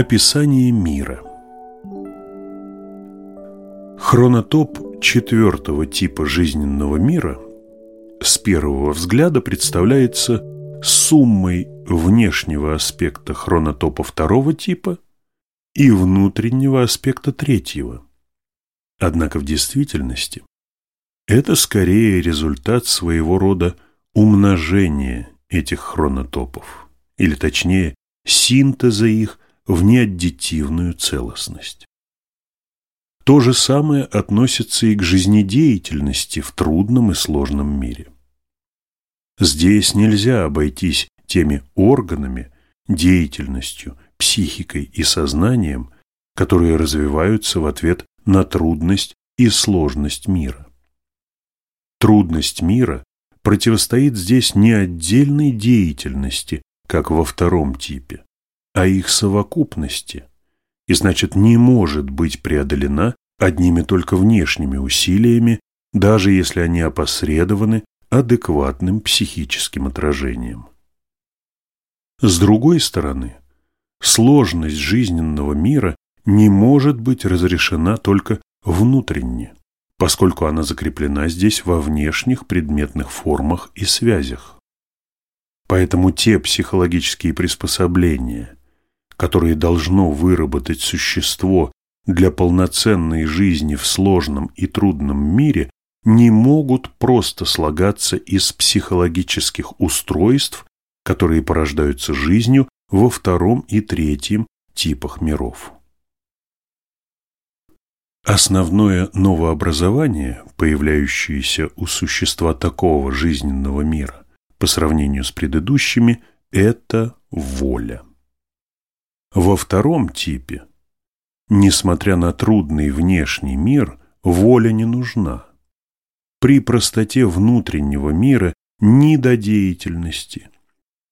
Описание мира Хронотоп четвертого типа жизненного мира с первого взгляда представляется суммой внешнего аспекта хронотопа второго типа и внутреннего аспекта третьего. Однако в действительности это скорее результат своего рода умножения этих хронотопов, или точнее синтеза их в неаддитивную целостность. То же самое относится и к жизнедеятельности в трудном и сложном мире. Здесь нельзя обойтись теми органами, деятельностью, психикой и сознанием, которые развиваются в ответ на трудность и сложность мира. Трудность мира противостоит здесь не отдельной деятельности, как во втором типе, а их совокупности, и значит не может быть преодолена одними только внешними усилиями, даже если они опосредованы адекватным психическим отражением. С другой стороны, сложность жизненного мира не может быть разрешена только внутренне, поскольку она закреплена здесь во внешних предметных формах и связях. Поэтому те психологические приспособления, которые должно выработать существо для полноценной жизни в сложном и трудном мире, не могут просто слагаться из психологических устройств, которые порождаются жизнью во втором и третьем типах миров. Основное новообразование, появляющееся у существа такого жизненного мира по сравнению с предыдущими, это воля. Во втором типе, несмотря на трудный внешний мир, воля не нужна. При простоте внутреннего мира ни до деятельности,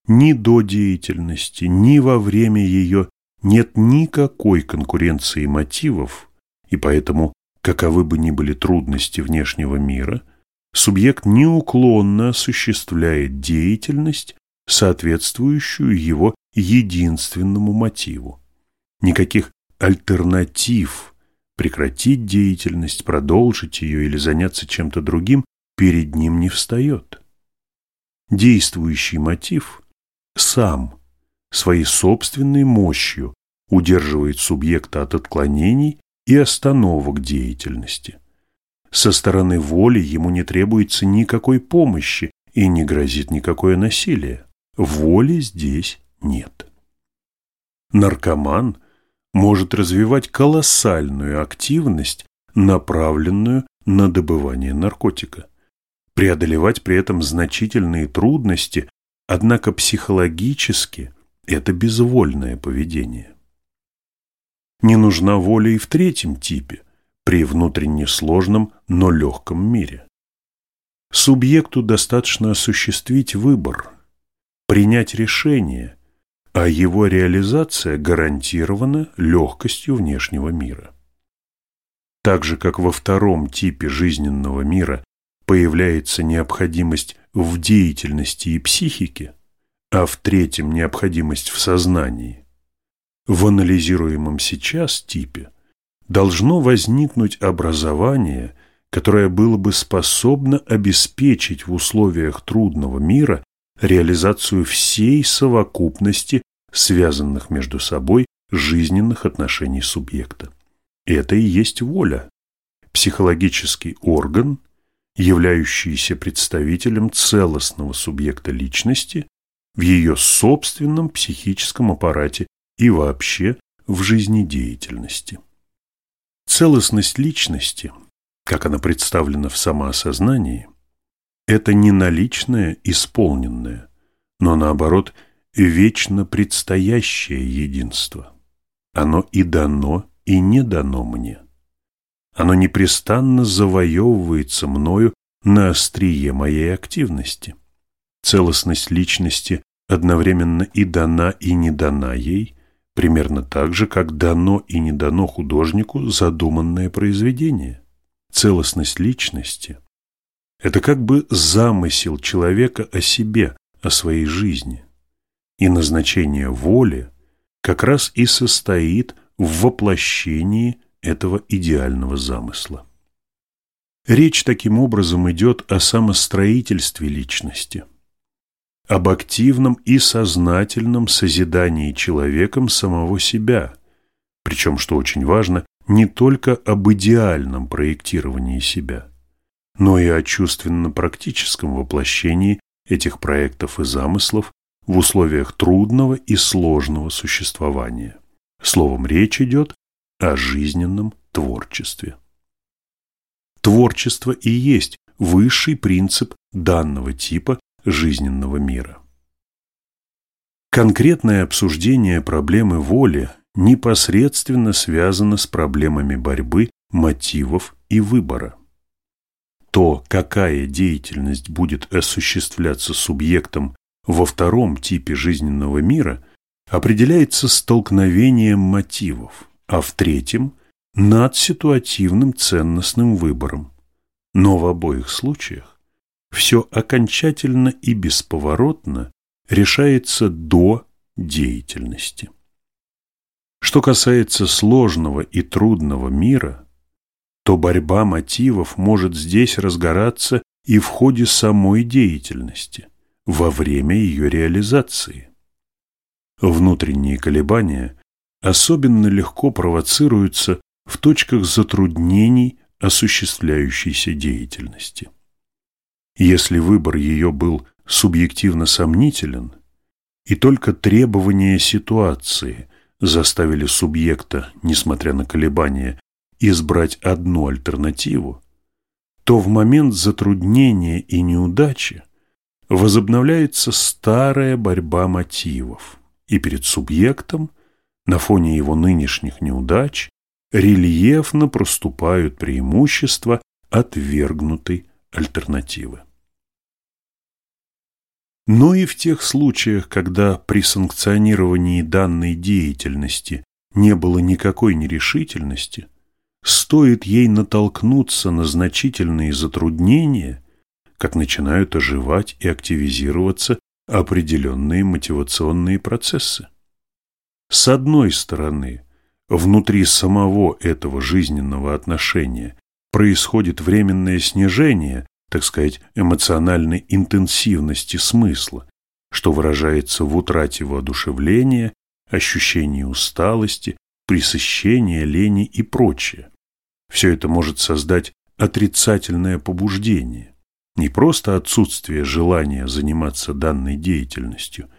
ни до деятельности, ни во время ее нет никакой конкуренции мотивов, и поэтому, каковы бы ни были трудности внешнего мира, субъект неуклонно осуществляет деятельность, соответствующую его единственному мотиву. Никаких альтернатив прекратить деятельность, продолжить ее или заняться чем-то другим перед ним не встает. Действующий мотив сам своей собственной мощью удерживает субъекта от отклонений и остановок деятельности. Со стороны воли ему не требуется никакой помощи и не грозит никакое насилие. Воли здесь нет. Наркоман может развивать колоссальную активность, направленную на добывание наркотика, преодолевать при этом значительные трудности, однако психологически это безвольное поведение. Не нужна воля и в третьем типе, при внутренне сложном, но легком мире. Субъекту достаточно осуществить выбор, принять решение, а его реализация гарантирована легкостью внешнего мира. Так же, как во втором типе жизненного мира появляется необходимость в деятельности и психике, а в третьем необходимость в сознании – в анализируемом сейчас типе должно возникнуть образование, которое было бы способно обеспечить в условиях трудного мира реализацию всей совокупности связанных между собой жизненных отношений субъекта. Это и есть воля, психологический орган, являющийся представителем целостного субъекта личности в ее собственном психическом аппарате и вообще в жизнедеятельности. Целостность личности, как она представлена в самоосознании, это не наличное исполненное, но наоборот вечно предстоящее единство. Оно и дано, и не дано мне. Оно непрестанно завоевывается мною на острие моей активности. Целостность личности одновременно и дана, и не дана ей, примерно так же, как дано и не дано художнику задуманное произведение. Целостность личности – это как бы замысел человека о себе, о своей жизни. И назначение воли как раз и состоит в воплощении этого идеального замысла. Речь таким образом идет о самостроительстве личности, об активном и сознательном созидании человеком самого себя, причем, что очень важно, не только об идеальном проектировании себя, но и о чувственно-практическом воплощении этих проектов и замыслов в условиях трудного и сложного существования. Словом, речь идет о жизненном творчестве. Творчество и есть высший принцип данного типа жизненного мира. Конкретное обсуждение проблемы воли непосредственно связано с проблемами борьбы, мотивов и выбора. То, какая деятельность будет осуществляться субъектом во втором типе жизненного мира, определяется столкновением мотивов, а в третьем – над ситуативным ценностным выбором. Но в обоих случаях все окончательно и бесповоротно решается до деятельности. Что касается сложного и трудного мира, то борьба мотивов может здесь разгораться и в ходе самой деятельности, во время ее реализации. Внутренние колебания особенно легко провоцируются в точках затруднений осуществляющейся деятельности. Если выбор ее был субъективно сомнителен, и только требования ситуации заставили субъекта, несмотря на колебания, избрать одну альтернативу, то в момент затруднения и неудачи возобновляется старая борьба мотивов, и перед субъектом, на фоне его нынешних неудач, рельефно проступают преимущества отвергнутой альтернативы. Но и в тех случаях, когда при санкционировании данной деятельности не было никакой нерешительности, стоит ей натолкнуться на значительные затруднения, как начинают оживать и активизироваться определенные мотивационные процессы. С одной стороны, внутри самого этого жизненного отношения происходит временное снижение так сказать, эмоциональной интенсивности смысла, что выражается в утрате воодушевления, ощущении усталости, пресыщения, лени и прочее. Все это может создать отрицательное побуждение, не просто отсутствие желания заниматься данной деятельностью,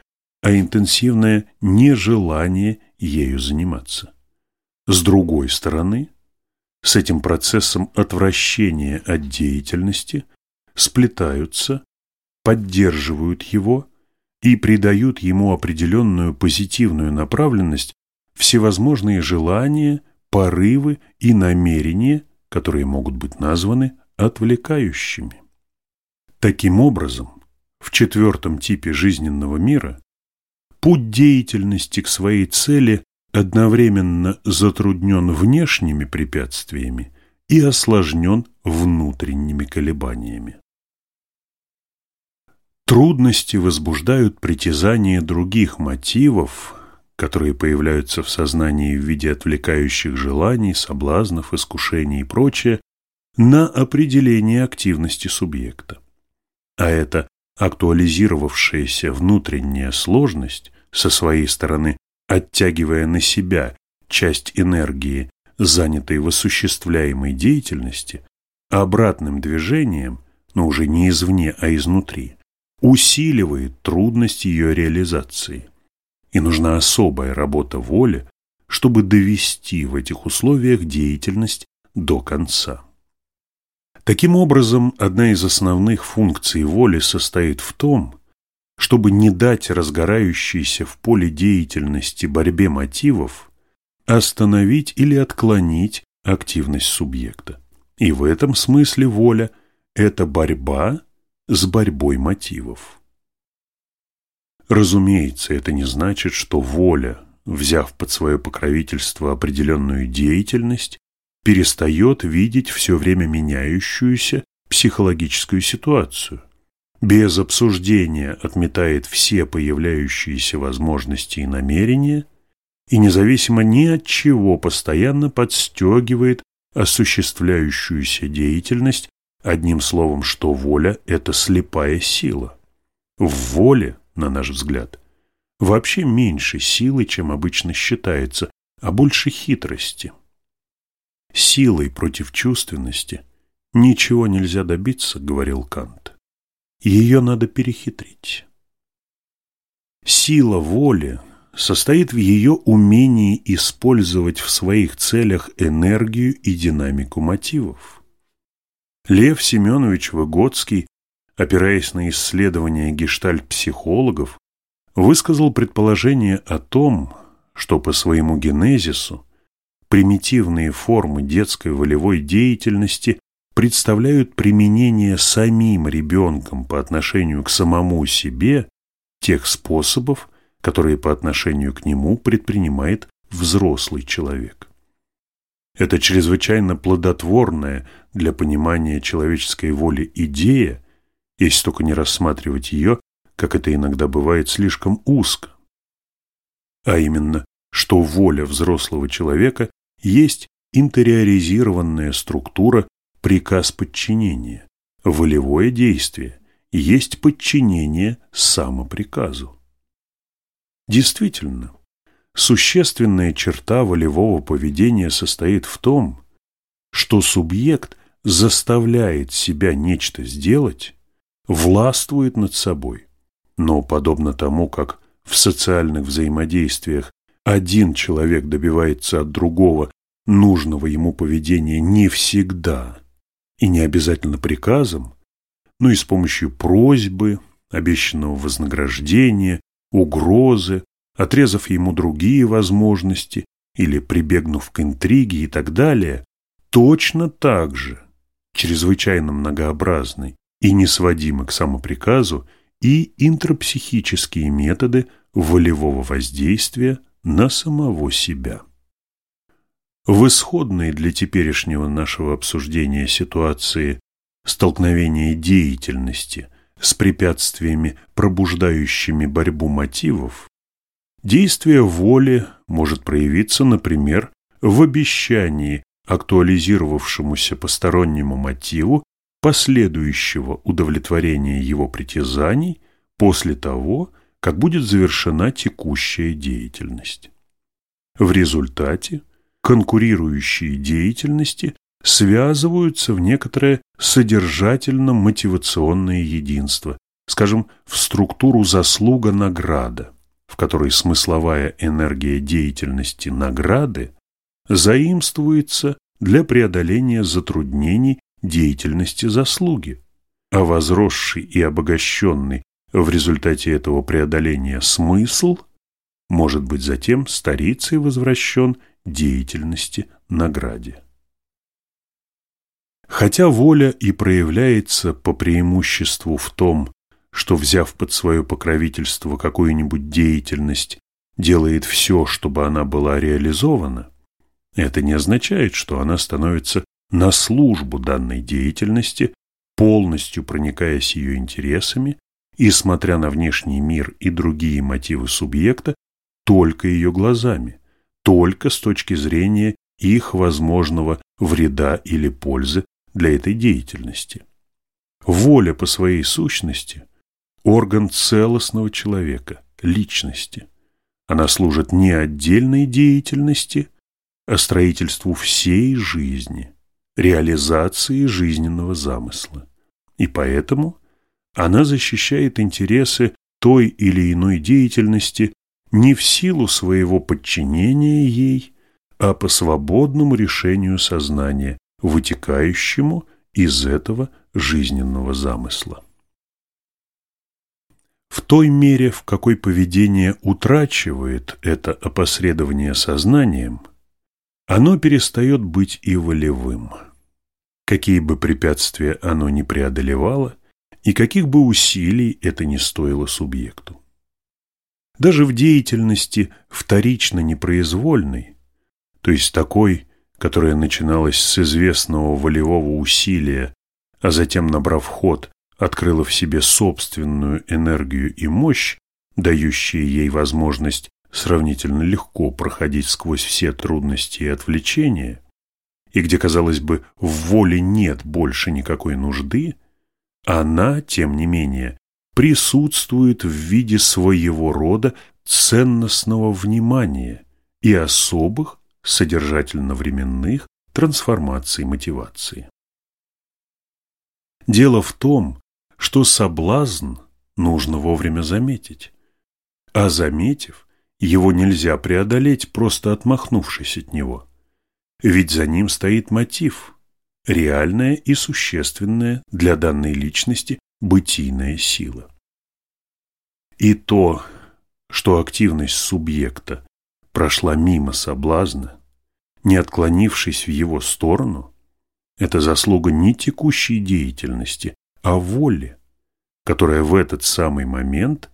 а интенсивное нежелание ею заниматься. С другой стороны, с этим процессом отвращения от деятельности сплетаются, поддерживают его и придают ему определенную позитивную направленность всевозможные желания, порывы и намерения, которые могут быть названы отвлекающими. Таким образом, в четвертом типе жизненного мира путь деятельности к своей цели одновременно затруднен внешними препятствиями и осложнен внутренними колебаниями. Трудности возбуждают притязания других мотивов, которые появляются в сознании в виде отвлекающих желаний, соблазнов, искушений и прочее, на определение активности субъекта. А эта актуализировавшаяся внутренняя сложность со своей стороны, оттягивая на себя часть энергии, занятой в осуществляемой деятельности, обратным движением, но уже не извне, а изнутри, усиливает трудность ее реализации. И нужна особая работа воли, чтобы довести в этих условиях деятельность до конца. Таким образом, одна из основных функций воли состоит в том, чтобы не дать разгорающейся в поле деятельности борьбе мотивов остановить или отклонить активность субъекта. И в этом смысле воля – это борьба с борьбой мотивов. Разумеется, это не значит, что воля, взяв под свое покровительство определенную деятельность, перестает видеть все время меняющуюся психологическую ситуацию, без обсуждения отметает все появляющиеся возможности и намерения и независимо ни от чего постоянно подстегивает осуществляющуюся деятельность, одним словом, что воля – это слепая сила. В воле, на наш взгляд, вообще меньше силы, чем обычно считается, а больше хитрости. Силой против чувственности ничего нельзя добиться, говорил Кант. Ее надо перехитрить. Сила воли состоит в ее умении использовать в своих целях энергию и динамику мотивов. Лев Семенович Выгодский, опираясь на исследования гештальт-психологов, высказал предположение о том, что по своему генезису примитивные формы детской волевой деятельности представляют применение самим ребенком по отношению к самому себе тех способов, которые по отношению к нему предпринимает взрослый человек. Это чрезвычайно плодотворная для понимания человеческой воли идея, если только не рассматривать ее, как это иногда бывает, слишком узко. А именно, что воля взрослого человека есть интериоризированная структура приказ подчинения, волевое действие, есть подчинение самоприказу. Действительно, существенная черта волевого поведения состоит в том, что субъект заставляет себя нечто сделать, властвует над собой. Но подобно тому, как в социальных взаимодействиях один человек добивается от другого нужного ему поведения не всегда и не обязательно приказом, но и с помощью просьбы, обещанного вознаграждения, угрозы, отрезав ему другие возможности или прибегнув к интриге и так далее, точно так же чрезвычайно многообразны и несводимы к самоприказу и интрапсихические методы волевого воздействия на самого себя. В исходной для теперешнего нашего обсуждения ситуации столкновения деятельности – с препятствиями, пробуждающими борьбу мотивов, действие воли может проявиться, например, в обещании актуализировавшемуся постороннему мотиву последующего удовлетворения его притязаний после того, как будет завершена текущая деятельность. В результате конкурирующие деятельности связываются в некоторое содержательно-мотивационное единство, скажем, в структуру заслуга-награда, в которой смысловая энергия деятельности награды заимствуется для преодоления затруднений деятельности заслуги, а возросший и обогащенный в результате этого преодоления смысл может быть затем старицей возвращен деятельности награде. Хотя воля и проявляется по преимуществу в том, что, взяв под свое покровительство какую-нибудь деятельность, делает все, чтобы она была реализована, это не означает, что она становится на службу данной деятельности, полностью проникаясь ее интересами и, смотря на внешний мир и другие мотивы субъекта, только ее глазами, только с точки зрения их возможного вреда или пользы для этой деятельности. Воля по своей сущности – орган целостного человека, личности. Она служит не отдельной деятельности, а строительству всей жизни, реализации жизненного замысла. И поэтому она защищает интересы той или иной деятельности не в силу своего подчинения ей, а по свободному решению сознания, вытекающему из этого жизненного замысла. В той мере, в какой поведение утрачивает это опосредование сознанием, оно перестает быть и волевым. Какие бы препятствия оно ни преодолевало, и каких бы усилий это ни стоило субъекту. Даже в деятельности вторично непроизвольной, то есть такой, которая начиналась с известного волевого усилия, а затем, набрав ход, открыла в себе собственную энергию и мощь, дающие ей возможность сравнительно легко проходить сквозь все трудности и отвлечения, и где, казалось бы, в воле нет больше никакой нужды, она, тем не менее, присутствует в виде своего рода ценностного внимания и особых содержательно-временных трансформаций мотивации. Дело в том, что соблазн нужно вовремя заметить, а заметив, его нельзя преодолеть, просто отмахнувшись от него. Ведь за ним стоит мотив, реальная и существенная для данной личности бытийная сила. И то, что активность субъекта прошла мимо соблазна, не отклонившись в его сторону, это заслуга не текущей деятельности, а воли, которая в этот самый момент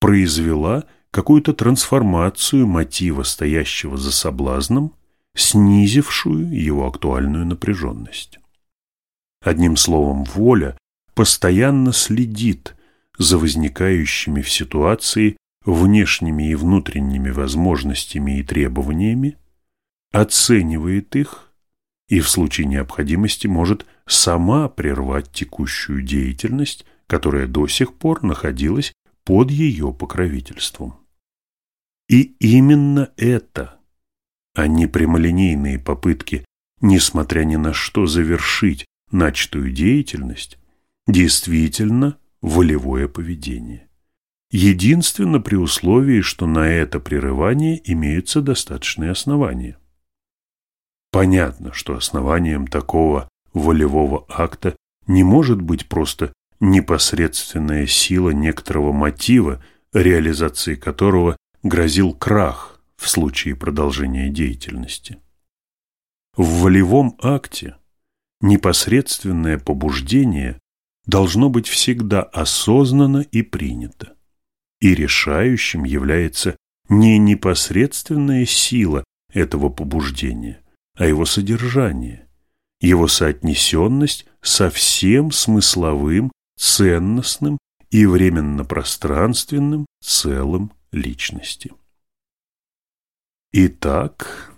произвела какую-то трансформацию мотива, стоящего за соблазном, снизившую его актуальную напряженность. Одним словом, воля постоянно следит за возникающими в ситуации внешними и внутренними возможностями и требованиями, оценивает их и в случае необходимости может сама прервать текущую деятельность, которая до сих пор находилась под ее покровительством. И именно это, а не прямолинейные попытки, несмотря ни на что, завершить начатую деятельность, действительно волевое поведение. Единственно при условии, что на это прерывание имеются достаточные основания. Понятно, что основанием такого волевого акта не может быть просто непосредственная сила некоторого мотива, реализации которого грозил крах в случае продолжения деятельности. В волевом акте непосредственное побуждение должно быть всегда осознанно и принято. И решающим является не непосредственная сила этого побуждения, а его содержание, его соотнесенность со всем смысловым, ценностным и временно-пространственным целым личности. Итак,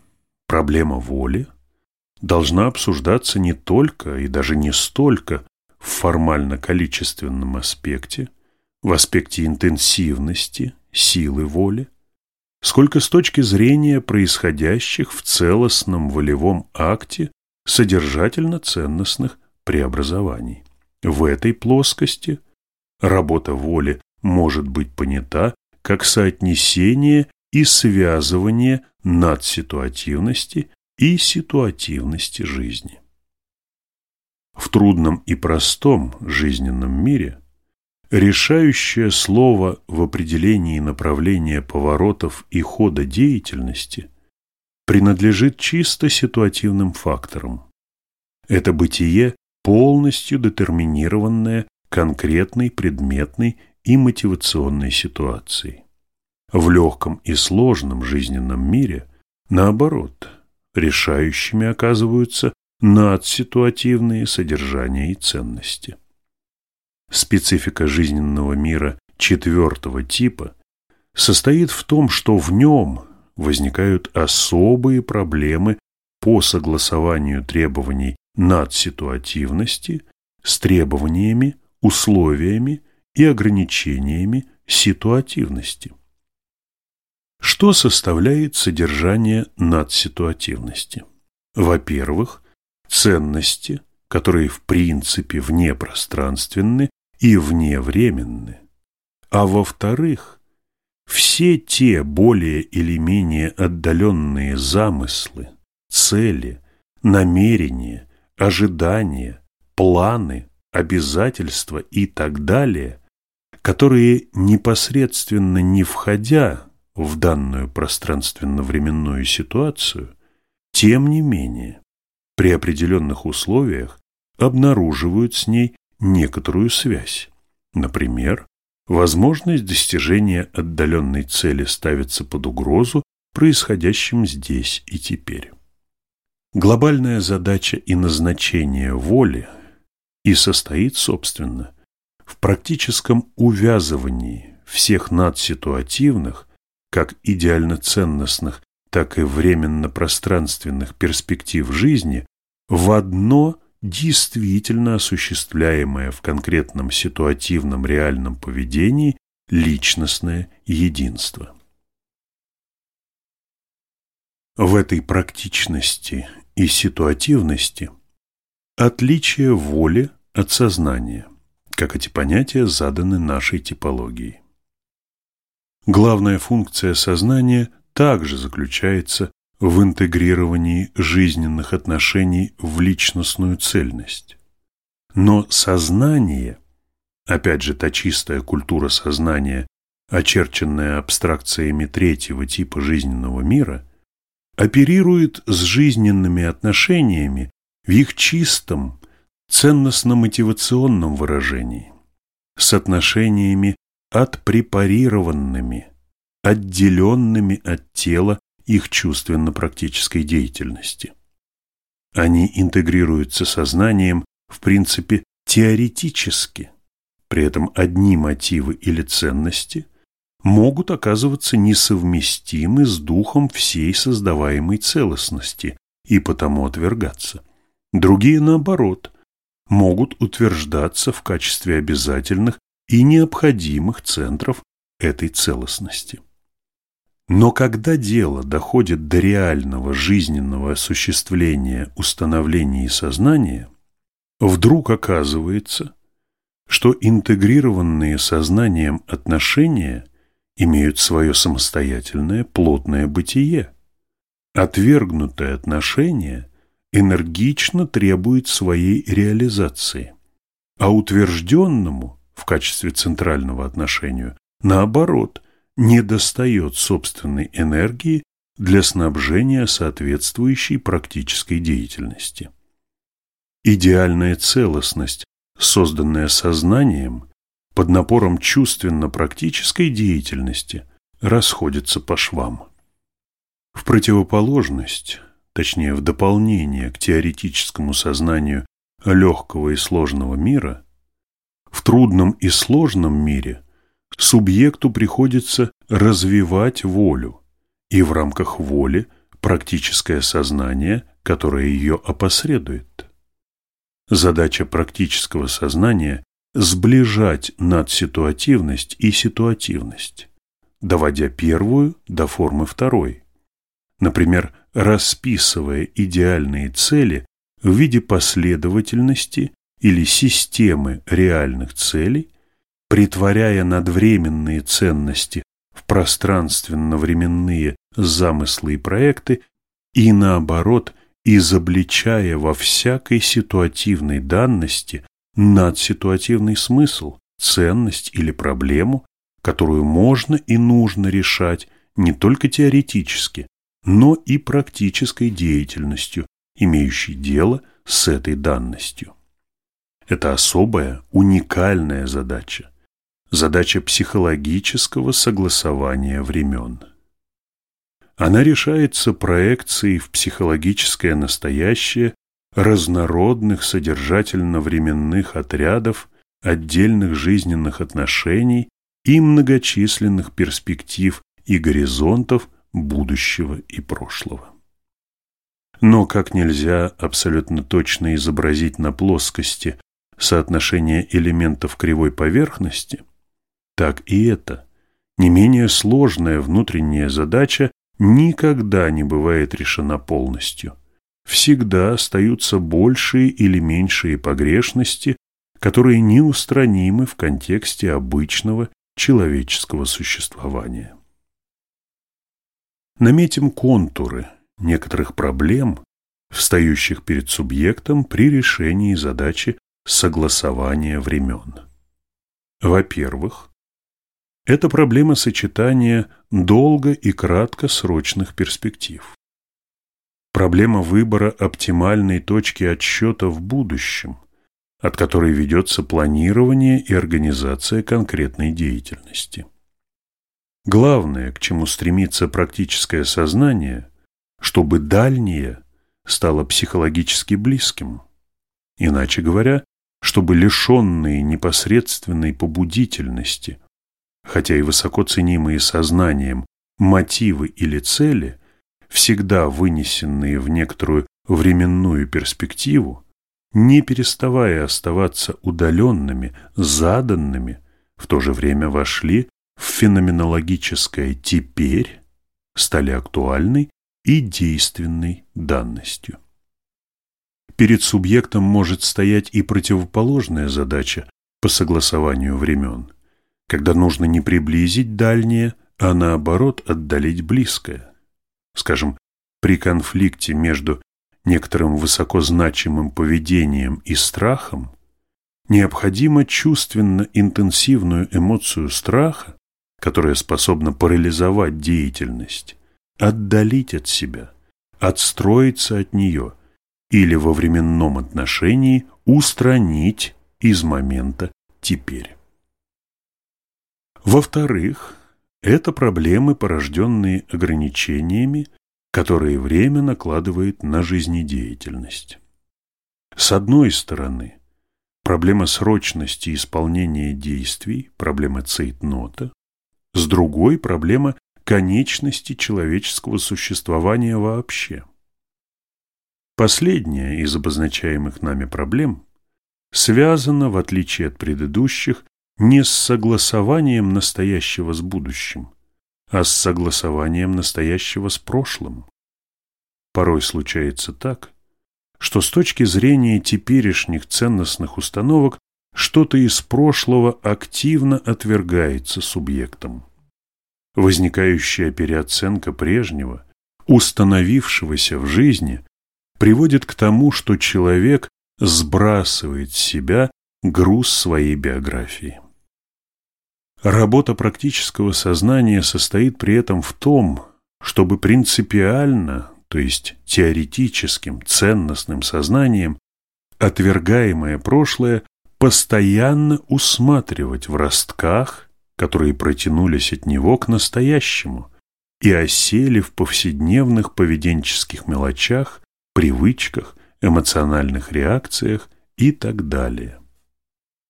проблема воли должна обсуждаться не только и даже не столько в формально-количественном аспекте, в аспекте интенсивности, силы воли, сколько с точки зрения происходящих в целостном волевом акте содержательно-ценностных преобразований. В этой плоскости работа воли может быть понята как соотнесение и связывание надситуативности и ситуативности жизни. В трудном и простом жизненном мире решающее слово в определении направления поворотов и хода деятельности принадлежит чисто ситуативным факторам. Это бытие полностью детерминированное конкретной предметной и мотивационной ситуацией. В легком и сложном жизненном мире, наоборот, решающими оказываются надситуативные содержания и ценности. Специфика жизненного мира четвертого типа состоит в том, что в нем возникают особые проблемы по согласованию требований надситуативности с требованиями, условиями и ограничениями ситуативности. Что составляет содержание надситуативности? Во-первых, ценности, которые в принципе внепространственны и вневременны. А во-вторых, все те более или менее отдаленные замыслы, цели, намерения, ожидания, планы, обязательства и так далее, которые непосредственно не входя в данную пространственно-временную ситуацию, тем не менее, при определенных условиях обнаруживают с ней некоторую связь. Например, возможность достижения отдаленной цели ставится под угрозу происходящим здесь и теперь. Глобальная задача и назначение воли и состоит, собственно, в практическом увязывании всех надситуативных как идеально ценностных, так и временно-пространственных перспектив жизни в одно действительно осуществляемое в конкретном ситуативном реальном поведении личностное единство. В этой практичности и ситуативности отличие воли от сознания, как эти понятия заданы нашей типологией. Главная функция сознания также заключается в интегрировании жизненных отношений в личностную цельность. Но сознание, опять же та чистая культура сознания, очерченная абстракциями третьего типа жизненного мира, оперирует с жизненными отношениями в их чистом, ценностно-мотивационном выражении, с отношениями отпрепарированными, отделенными от тела их чувственно-практической деятельности. Они интегрируются сознанием в принципе теоретически, при этом одни мотивы или ценности могут оказываться несовместимы с духом всей создаваемой целостности и потому отвергаться. Другие, наоборот, могут утверждаться в качестве обязательных и необходимых центров этой целостности. Но когда дело доходит до реального жизненного осуществления установления сознания, вдруг оказывается, что интегрированные сознанием отношения имеют свое самостоятельное плотное бытие. Отвергнутое отношение энергично требует своей реализации, а утвержденному в качестве центрального отношения, наоборот, недостает собственной энергии для снабжения соответствующей практической деятельности. Идеальная целостность, созданная сознанием, под напором чувственно-практической деятельности, расходится по швам. В противоположность, точнее в дополнение к теоретическому сознанию легкого и сложного мира, трудном и сложном мире субъекту приходится развивать волю, и в рамках воли практическое сознание, которое ее опосредует. Задача практического сознания – сближать надситуативность и ситуативность, доводя первую до формы второй. Например, расписывая идеальные цели в виде последовательности или системы реальных целей, притворяя надвременные ценности в пространственно-временные замыслы и проекты и, наоборот, изобличая во всякой ситуативной данности надситуативный смысл, ценность или проблему, которую можно и нужно решать не только теоретически, но и практической деятельностью, имеющей дело с этой данностью. Это особая, уникальная задача, задача психологического согласования времен. Она решается проекцией в психологическое настоящее разнородных содержательно-временных отрядов, отдельных жизненных отношений и многочисленных перспектив и горизонтов будущего и прошлого. Но как нельзя абсолютно точно изобразить на плоскости соотношение элементов кривой поверхности – так и это, не менее сложная внутренняя задача, никогда не бывает решена полностью. Всегда остаются большие или меньшие погрешности, которые неустранимы в контексте обычного человеческого существования. Наметим контуры некоторых проблем, встающих перед субъектом при решении задачи согласования времен. Во-первых, это проблема сочетания долго и краткосрочных перспектив. Проблема выбора оптимальной точки отсчета в будущем, от которой ведется планирование и организация конкретной деятельности. Главное, к чему стремится практическое сознание, чтобы дальнее стало психологически близким. Иначе говоря, чтобы лишенные непосредственной побудительности – хотя и высоко ценимые сознанием мотивы или цели, всегда вынесенные в некоторую временную перспективу, не переставая оставаться удаленными, заданными, в то же время вошли в феноменологическое «теперь», стали актуальной и действенной данностью. Перед субъектом может стоять и противоположная задача по согласованию времен, когда нужно не приблизить дальнее, а наоборот отдалить близкое. Скажем, при конфликте между некоторым высокозначимым поведением и страхом необходимо чувственно интенсивную эмоцию страха, которая способна парализовать деятельность, отдалить от себя, отстроиться от нее или во временном отношении устранить из момента теперь. Во-вторых, это проблемы, порожденные ограничениями, которые время накладывает на жизнедеятельность. С одной стороны, проблема срочности исполнения действий, проблема цейтнота, с другой – проблема конечности человеческого существования вообще. Последняя из обозначаемых нами проблем связана, в отличие от предыдущих, не с согласованием настоящего с будущим, а с согласованием настоящего с прошлым. Порой случается так, что с точки зрения теперешних ценностных установок что-то из прошлого активно отвергается субъектом. Возникающая переоценка прежнего, установившегося в жизни, приводит к тому, что человек сбрасывает с себя груз своей биографии. Работа практического сознания состоит при этом в том, чтобы принципиально, то есть теоретическим, ценностным сознанием, отвергаемое прошлое постоянно усматривать в ростках, которые протянулись от него к настоящему и осели в повседневных поведенческих мелочах, привычках, эмоциональных реакциях и так далее.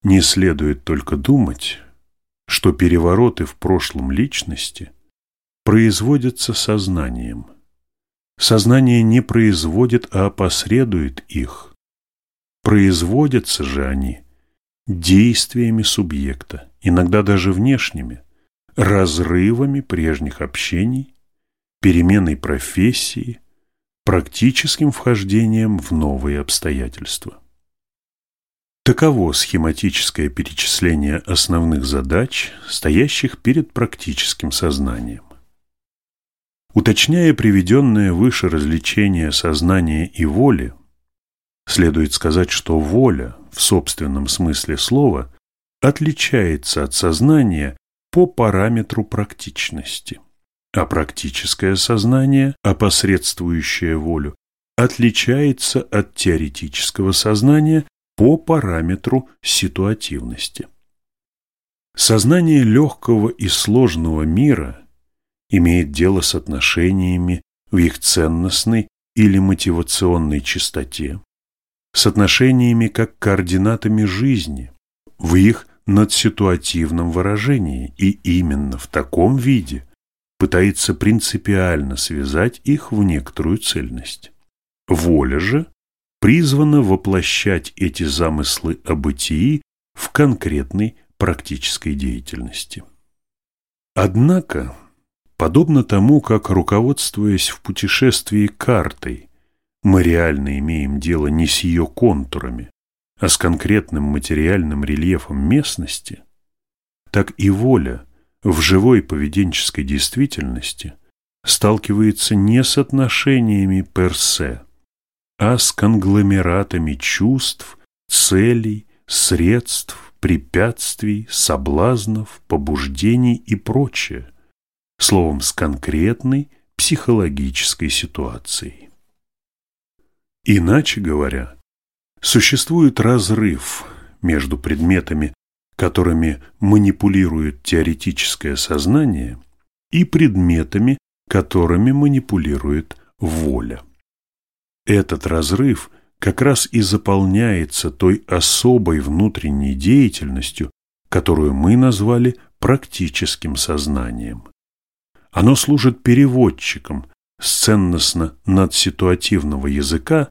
Не следует только думать, что перевороты в прошлом личности производятся сознанием. Сознание не производит, а опосредует их. Производятся же они действиями субъекта, иногда даже внешними, разрывами прежних общений, переменой профессии, практическим вхождением в новые обстоятельства. Таково схематическое перечисление основных задач, стоящих перед практическим сознанием. Уточняя приведенное выше развлечение сознания и воли, следует сказать, что воля в собственном смысле слова отличается от сознания по параметру практичности, а практическое сознание, опосредствующее волю, отличается от теоретического сознания по параметру ситуативности. Сознание легкого и сложного мира имеет дело с отношениями в их ценностной или мотивационной чистоте, с отношениями как координатами жизни, в их надситуативном выражении, и именно в таком виде пытается принципиально связать их в некоторую цельность. Воля же призвана воплощать эти замыслы о бытии в конкретной практической деятельности. Однако, подобно тому, как, руководствуясь в путешествии картой, мы реально имеем дело не с ее контурами, а с конкретным материальным рельефом местности, так и воля в живой поведенческой действительности сталкивается не с отношениями персе, а с конгломератами чувств, целей, средств, препятствий, соблазнов, побуждений и прочее, словом, с конкретной психологической ситуацией. Иначе говоря, существует разрыв между предметами, которыми манипулирует теоретическое сознание, и предметами, которыми манипулирует воля. Этот разрыв как раз и заполняется той особой внутренней деятельностью, которую мы назвали практическим сознанием. Оно служит переводчиком сценностно-надситуативного языка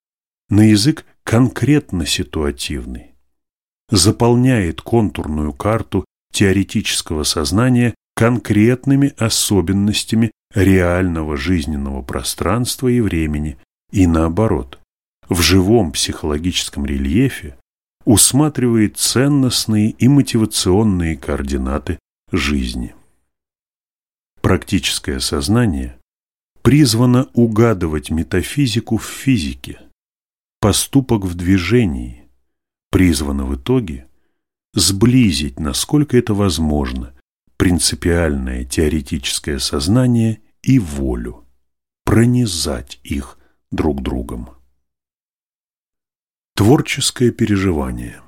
на язык конкретно ситуативный, заполняет контурную карту теоретического сознания конкретными особенностями реального жизненного пространства и времени, и наоборот, в живом психологическом рельефе усматривает ценностные и мотивационные координаты жизни. Практическое сознание призвано угадывать метафизику в физике, поступок в движении, призвано в итоге сблизить, насколько это возможно, принципиальное теоретическое сознание и волю, пронизать их друг другом. Творческое переживание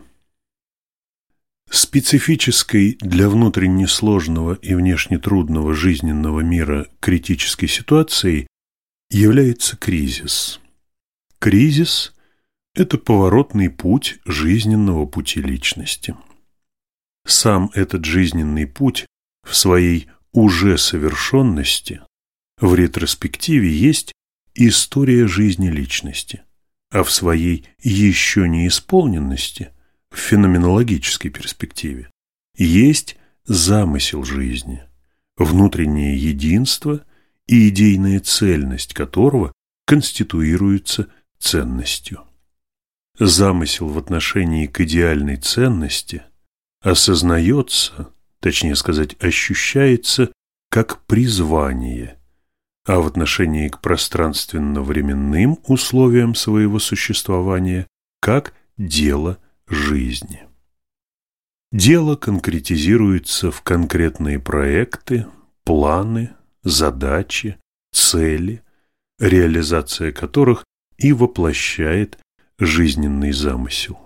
Специфической для внутренне сложного и внешне трудного жизненного мира критической ситуацией является кризис. Кризис – это поворотный путь жизненного пути личности. Сам этот жизненный путь в своей уже совершенности в ретроспективе есть история жизни личности, а в своей еще неисполненности – в феноменологической перспективе, есть замысел жизни, внутреннее единство и идейная цельность которого конституируется ценностью. Замысел в отношении к идеальной ценности осознается, точнее сказать, ощущается как призвание, а в отношении к пространственно-временным условиям своего существования как дело жизни. Дело конкретизируется в конкретные проекты, планы, задачи, цели, реализация которых и воплощает жизненный замысел.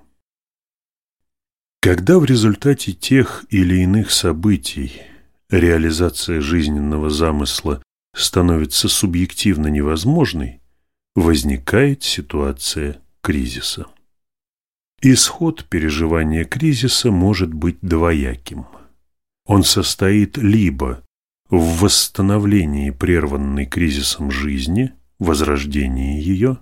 Когда в результате тех или иных событий реализация жизненного замысла становится субъективно невозможной, возникает ситуация кризиса. Исход переживания кризиса может быть двояким. Он состоит либо в восстановлении прерванной кризисом жизни, возрождении ее,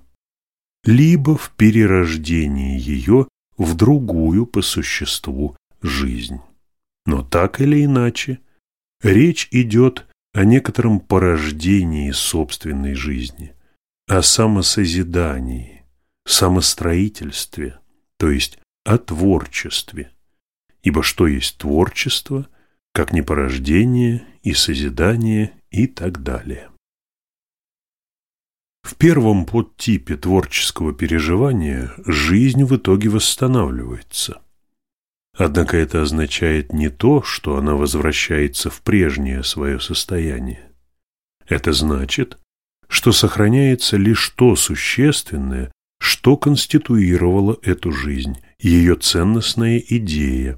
либо в перерождении ее в другую по существу жизнь. Но так или иначе, речь идет о некотором порождении собственной жизни, о самосозидании, самостроительстве – то есть о творчестве. Ибо что есть творчество, как не порождение и созидание и так далее. В первом подтипе творческого переживания жизнь в итоге восстанавливается. Однако это означает не то, что она возвращается в прежнее свое состояние. Это значит, что сохраняется лишь то существенное, что конституировало эту жизнь, ее ценностная идея,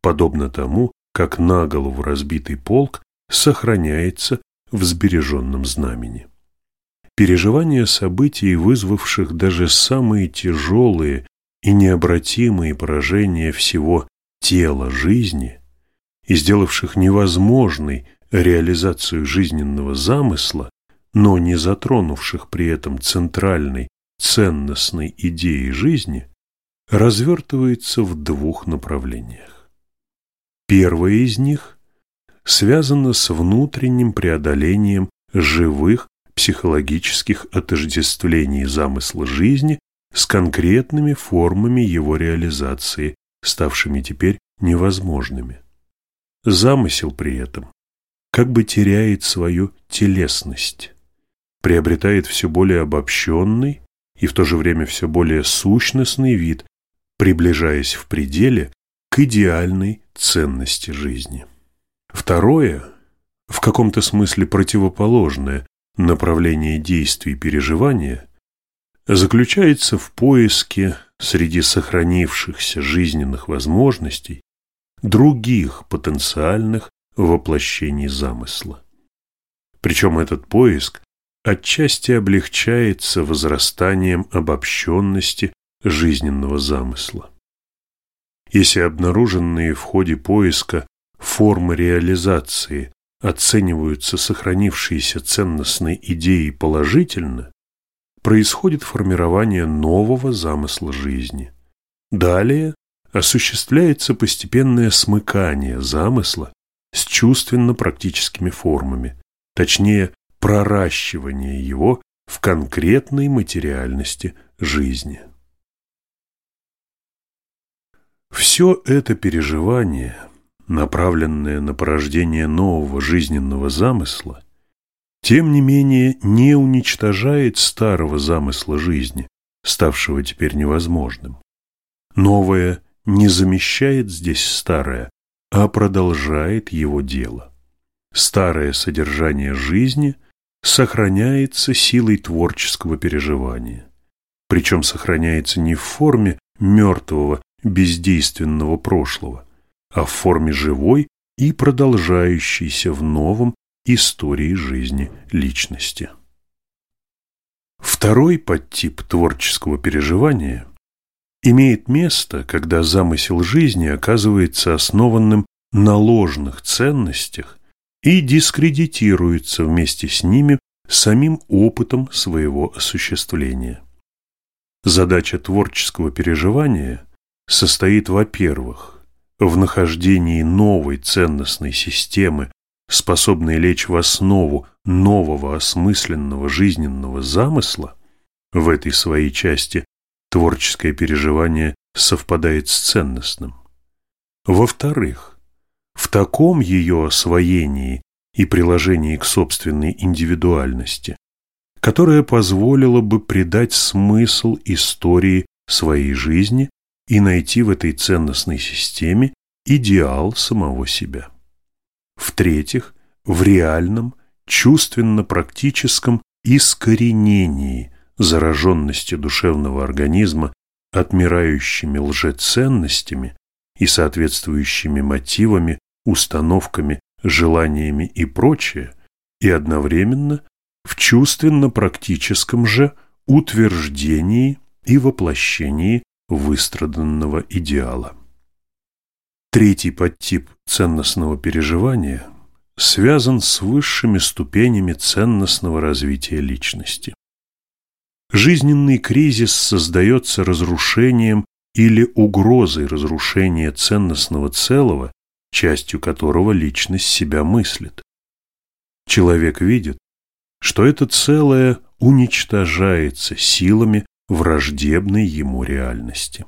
подобно тому, как на голову разбитый полк сохраняется в сбереженном знамени. Переживание событий, вызвавших даже самые тяжелые и необратимые поражения всего тела жизни и сделавших невозможной реализацию жизненного замысла, но не затронувших при этом центральной ценностной идеи жизни развертывается в двух направлениях. Первое из них связано с внутренним преодолением живых психологических отождествлений замысла жизни с конкретными формами его реализации, ставшими теперь невозможными. Замысел при этом как бы теряет свою телесность, приобретает все более обобщенный и в то же время все более сущностный вид, приближаясь в пределе к идеальной ценности жизни. Второе, в каком-то смысле противоположное направление действий переживания, заключается в поиске среди сохранившихся жизненных возможностей других потенциальных воплощений замысла. Причем этот поиск отчасти облегчается возрастанием обобщенности жизненного замысла. Если обнаруженные в ходе поиска формы реализации оцениваются сохранившиеся ценностные идеи положительно, происходит формирование нового замысла жизни. Далее осуществляется постепенное смыкание замысла с чувственно-практическими формами, точнее, проращивание его в конкретной материальности жизни. Все это переживание, направленное на порождение нового жизненного замысла, тем не менее не уничтожает старого замысла жизни, ставшего теперь невозможным. Новое не замещает здесь старое, а продолжает его дело. Старое содержание жизни сохраняется силой творческого переживания. Причем сохраняется не в форме мертвого, бездейственного прошлого, а в форме живой и продолжающейся в новом истории жизни личности. Второй подтип творческого переживания имеет место, когда замысел жизни оказывается основанным на ложных ценностях и дискредитируется вместе с ними самим опытом своего осуществления. Задача творческого переживания состоит, во-первых, в нахождении новой ценностной системы, способной лечь в основу нового осмысленного жизненного замысла, в этой своей части творческое переживание совпадает с ценностным. Во-вторых, в таком ее освоении и приложении к собственной индивидуальности, которое позволило бы придать смысл истории своей жизни и найти в этой ценностной системе идеал самого себя. В-третьих, в реальном, чувственно-практическом искоренении зараженности душевного организма отмирающими лжеценностями и соответствующими мотивами, установками, желаниями и прочее, и одновременно в чувственно-практическом же утверждении и воплощении выстраданного идеала. Третий подтип ценностного переживания связан с высшими ступенями ценностного развития личности. Жизненный кризис создается разрушением или угрозой разрушения ценностного целого, частью которого личность себя мыслит. Человек видит, что это целое уничтожается силами враждебной ему реальности.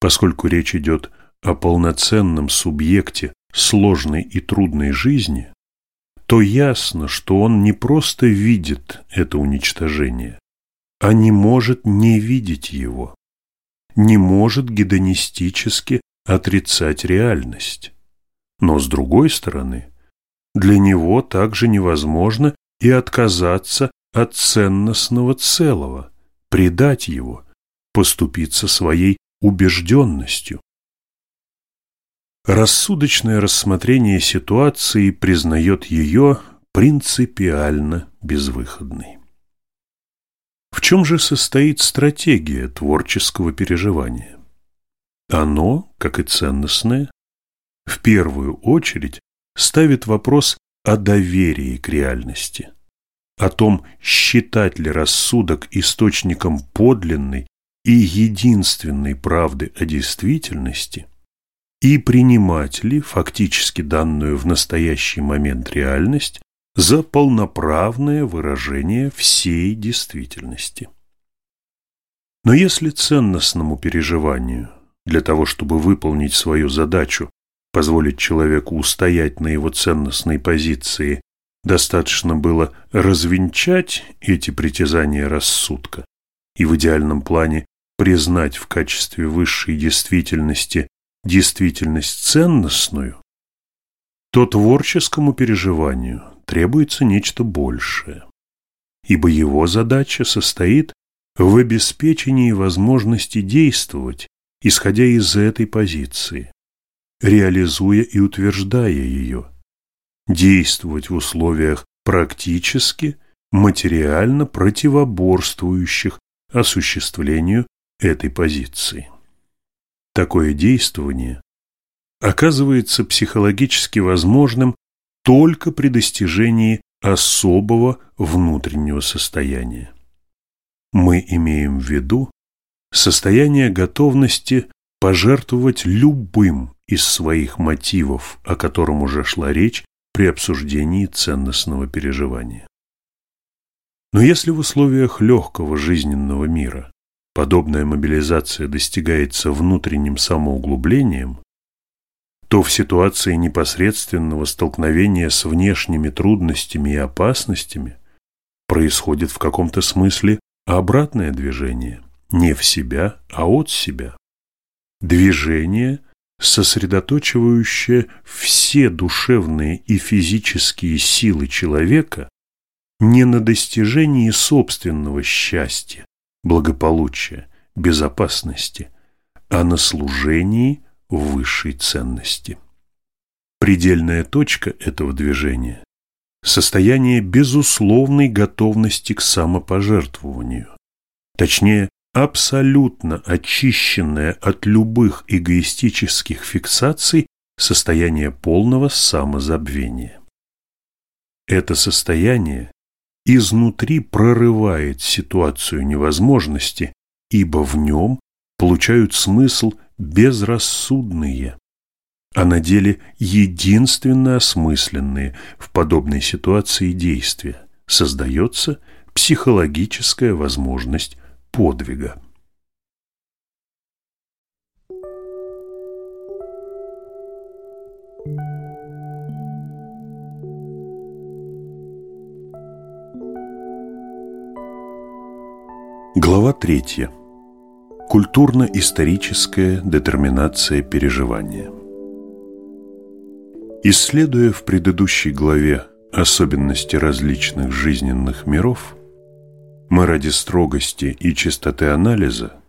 Поскольку речь идет о полноценном субъекте сложной и трудной жизни, то ясно, что он не просто видит это уничтожение, а не может не видеть его, не может гедонистически отрицать реальность. Но, с другой стороны, для него также невозможно и отказаться от ценностного целого, предать его, поступиться своей убежденностью. Рассудочное рассмотрение ситуации признает ее принципиально безвыходной. В чем же состоит стратегия творческого переживания? Оно, как и ценностное, в первую очередь ставит вопрос о доверии к реальности, о том, считать ли рассудок источником подлинной и единственной правды о действительности и принимать ли фактически данную в настоящий момент реальность за полноправное выражение всей действительности. Но если ценностному переживанию для того, чтобы выполнить свою задачу, позволить человеку устоять на его ценностной позиции, достаточно было развенчать эти притязания рассудка и в идеальном плане признать в качестве высшей действительности действительность ценностную, то творческому переживанию требуется нечто большее, ибо его задача состоит в обеспечении возможности действовать, исходя из этой позиции, реализуя и утверждая ее, действовать в условиях практически, материально противоборствующих осуществлению этой позиции. Такое действование оказывается психологически возможным только при достижении особого внутреннего состояния. Мы имеем в виду состояние готовности пожертвовать любым из своих мотивов, о котором уже шла речь при обсуждении ценностного переживания. Но если в условиях легкого жизненного мира подобная мобилизация достигается внутренним самоуглублением, то в ситуации непосредственного столкновения с внешними трудностями и опасностями происходит в каком-то смысле обратное движение, не в себя, а от себя. Движение, сосредоточивающее все душевные и физические силы человека не на достижении собственного счастья, благополучия, безопасности, а на служении высшей ценности. Предельная точка этого движения – состояние безусловной готовности к самопожертвованию, точнее, абсолютно очищенное от любых эгоистических фиксаций состояние полного самозабвения. Это состояние изнутри прорывает ситуацию невозможности, ибо в нем получают смысл безрассудные, а на деле единственно осмысленные в подобной ситуации действия. Создается психологическая возможность подвига. Глава третья. Культурно-историческая детерминация переживания. Исследуя в предыдущей главе особенности различных жизненных миров, мы ради строгости и чистоты анализа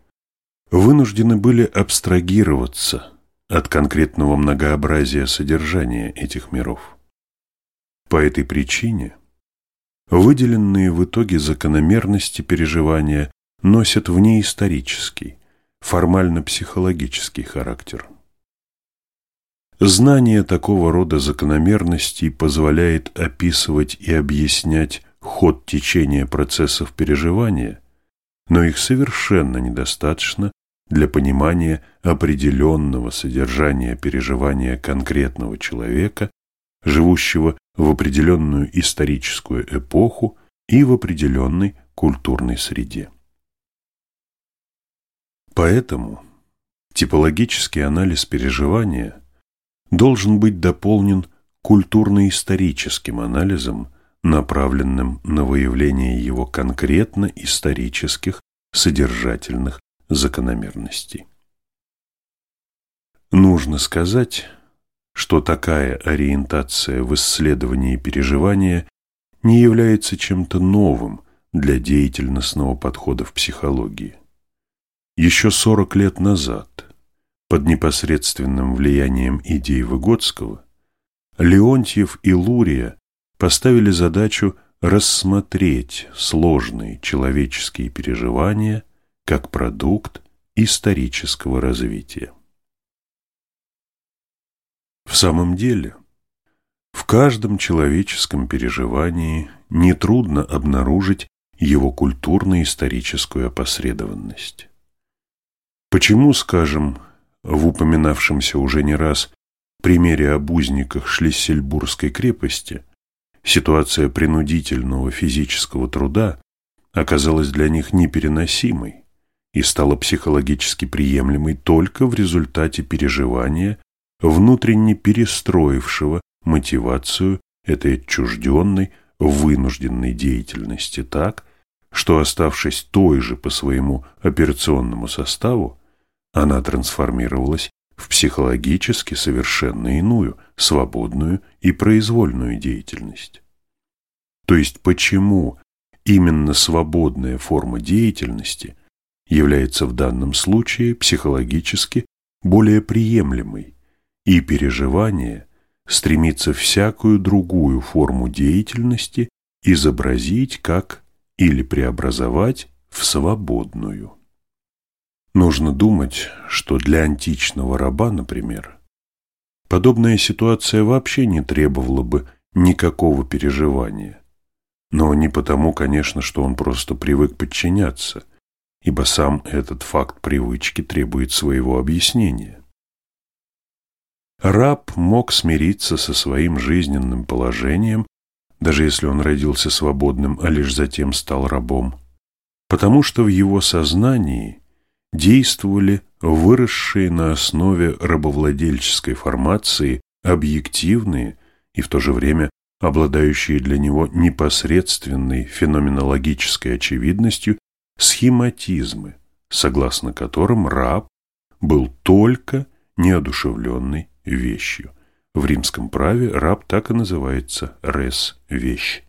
вынуждены были абстрагироваться от конкретного многообразия содержания этих миров. По этой причине выделенные в итоге закономерности переживания носят внеисторический, формально-психологический характер. Знание такого рода закономерностей позволяет описывать и объяснять ход течения процессов переживания, но их совершенно недостаточно для понимания определенного содержания переживания конкретного человека, живущего в определенную историческую эпоху и в определенной культурной среде. Поэтому типологический анализ переживания должен быть дополнен культурно-историческим анализом, направленным на выявление его конкретно исторических содержательных закономерностей. Нужно сказать, что такая ориентация в исследовании переживания не является чем-то новым для деятельностного подхода в психологии. Еще 40 лет назад, под непосредственным влиянием идей Выгодского, Леонтьев и Лурия поставили задачу рассмотреть сложные человеческие переживания как продукт исторического развития. В самом деле, в каждом человеческом переживании нетрудно обнаружить его культурно-историческую опосредованность. Почему, скажем, в упоминавшемся уже не раз примере об узниках Шлиссельбургской крепости ситуация принудительного физического труда оказалась для них непереносимой и стала психологически приемлемой только в результате переживания, внутренне перестроившего мотивацию этой отчужденной, вынужденной деятельности так, что, оставшись той же по своему операционному составу, она трансформировалась в психологически совершенно иную, свободную и произвольную деятельность. То есть почему именно свободная форма деятельности является в данном случае психологически более приемлемой, и переживание стремится всякую другую форму деятельности изобразить как или преобразовать в свободную. Нужно думать, что для античного раба, например, подобная ситуация вообще не требовала бы никакого переживания. Но не потому, конечно, что он просто привык подчиняться, ибо сам этот факт привычки требует своего объяснения. Раб мог смириться со своим жизненным положением, даже если он родился свободным, а лишь затем стал рабом, потому что в его сознании действовали выросшие на основе рабовладельческой формации объективные и в то же время обладающие для него непосредственной феноменологической очевидностью схематизмы, согласно которым раб был только неодушевленной вещью. В римском праве раб так и называется «рес» – вещь.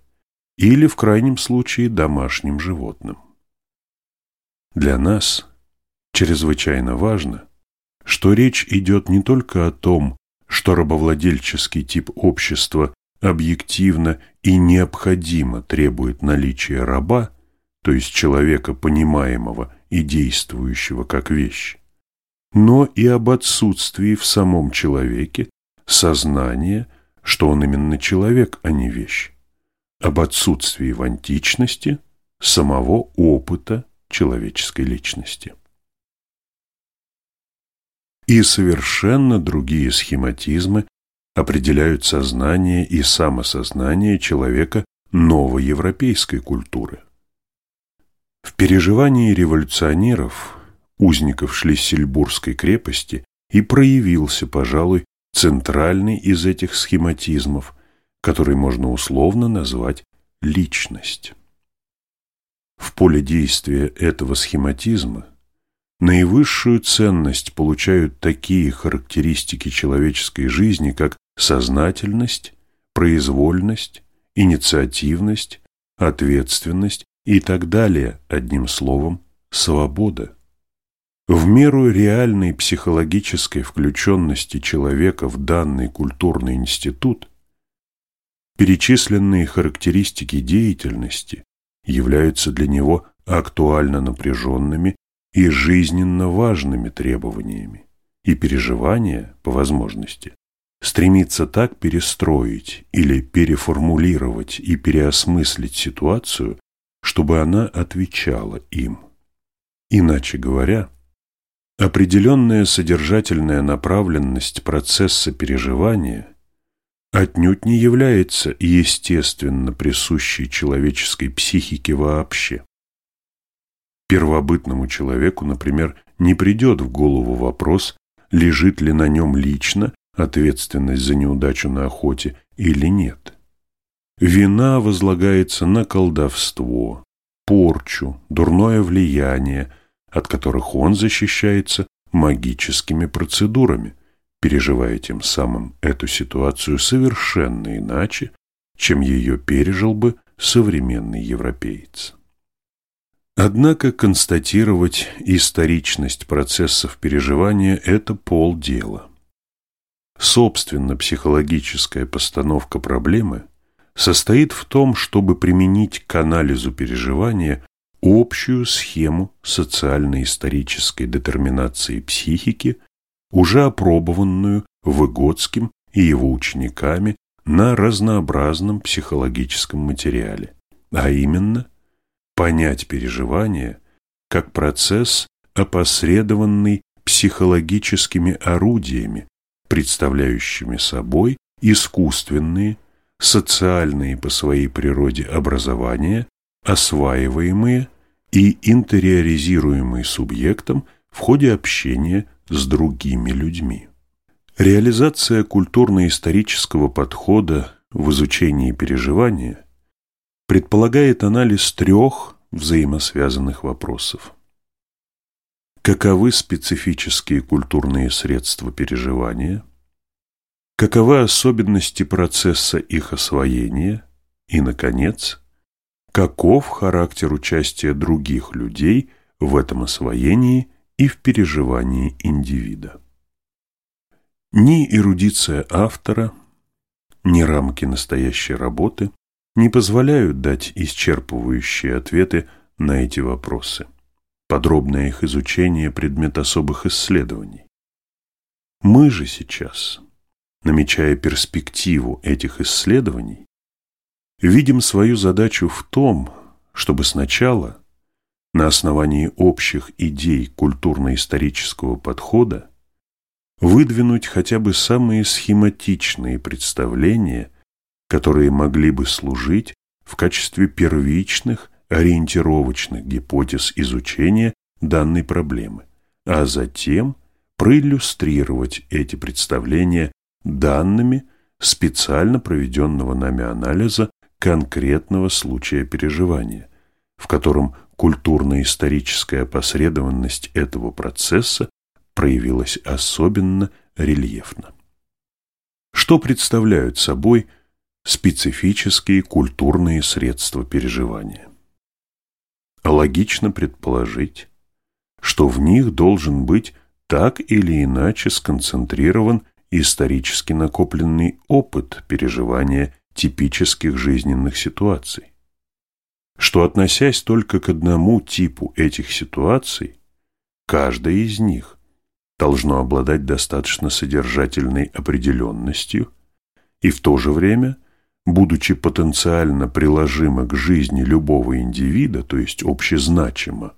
Или, в крайнем случае, домашним животным. Для нас чрезвычайно важно, что речь идет не только о том, что рабовладельческий тип общества объективно и необходимо требует наличия раба, то есть человека, понимаемого и действующего как вещь, но и об отсутствии в самом человеке сознания, что он именно человек, а не вещь, об отсутствии в античности самого опыта человеческой личности и совершенно другие схематизмы определяют сознание и самосознание человека новоевропейской культуры. В переживании революционеров, узников Шлиссельбургской крепости, и проявился, пожалуй, центральный из этих схематизмов, который можно условно назвать личность. В поле действия этого схематизма Наивысшую ценность получают такие характеристики человеческой жизни, как сознательность, произвольность, инициативность, ответственность и так далее, одним словом, свобода. В меру реальной психологической включенности человека в данный культурный институт перечисленные характеристики деятельности являются для него актуально напряженными и жизненно важными требованиями, и переживания, по возможности, стремится так перестроить или переформулировать и переосмыслить ситуацию, чтобы она отвечала им. Иначе говоря, определенная содержательная направленность процесса переживания отнюдь не является естественно присущей человеческой психике вообще. Первобытному человеку, например, не придет в голову вопрос, лежит ли на нем лично ответственность за неудачу на охоте или нет. Вина возлагается на колдовство, порчу, дурное влияние, от которых он защищается магическими процедурами, переживая тем самым эту ситуацию совершенно иначе, чем ее пережил бы современный европеец. Однако констатировать историчность процессов переживания – это полдела. Собственно, психологическая постановка проблемы состоит в том, чтобы применить к анализу переживания общую схему социально-исторической детерминации психики, уже опробованную Выгодским и его учениками на разнообразном психологическом материале, а именно – понять переживание как процесс, опосредованный психологическими орудиями, представляющими собой искусственные, социальные по своей природе образования, осваиваемые и интериоризируемые субъектом в ходе общения с другими людьми. Реализация культурно-исторического подхода в изучении переживания предполагает анализ трех взаимосвязанных вопросов. Каковы специфические культурные средства переживания? Каковы особенности процесса их освоения? И, наконец, каков характер участия других людей в этом освоении и в переживании индивида? Ни эрудиция автора, ни рамки настоящей работы не позволяют дать исчерпывающие ответы на эти вопросы. Подробное их изучение – предмет особых исследований. Мы же сейчас намечая перспективу этих исследований, видим свою задачу в том, чтобы сначала на основании общих идей культурно-исторического подхода выдвинуть хотя бы самые схематичные представления, которые могли бы служить в качестве первичных ориентировочных гипотез изучения данной проблемы, а затем проиллюстрировать эти представления данными специально проведенного нами анализа конкретного случая переживания, в котором культурно-историческая опосредованность этого процесса проявилась особенно рельефно. Что представляют собой специфические культурные средства переживания? Логично предположить, что в них должен быть так или иначе сконцентрирован исторически накопленный опыт переживания типических жизненных ситуаций, что, относясь только к одному типу этих ситуаций, каждая из них должно обладать достаточно содержательной определенностью и в то же время, будучи потенциально приложимо к жизни любого индивида, то есть общезначимо,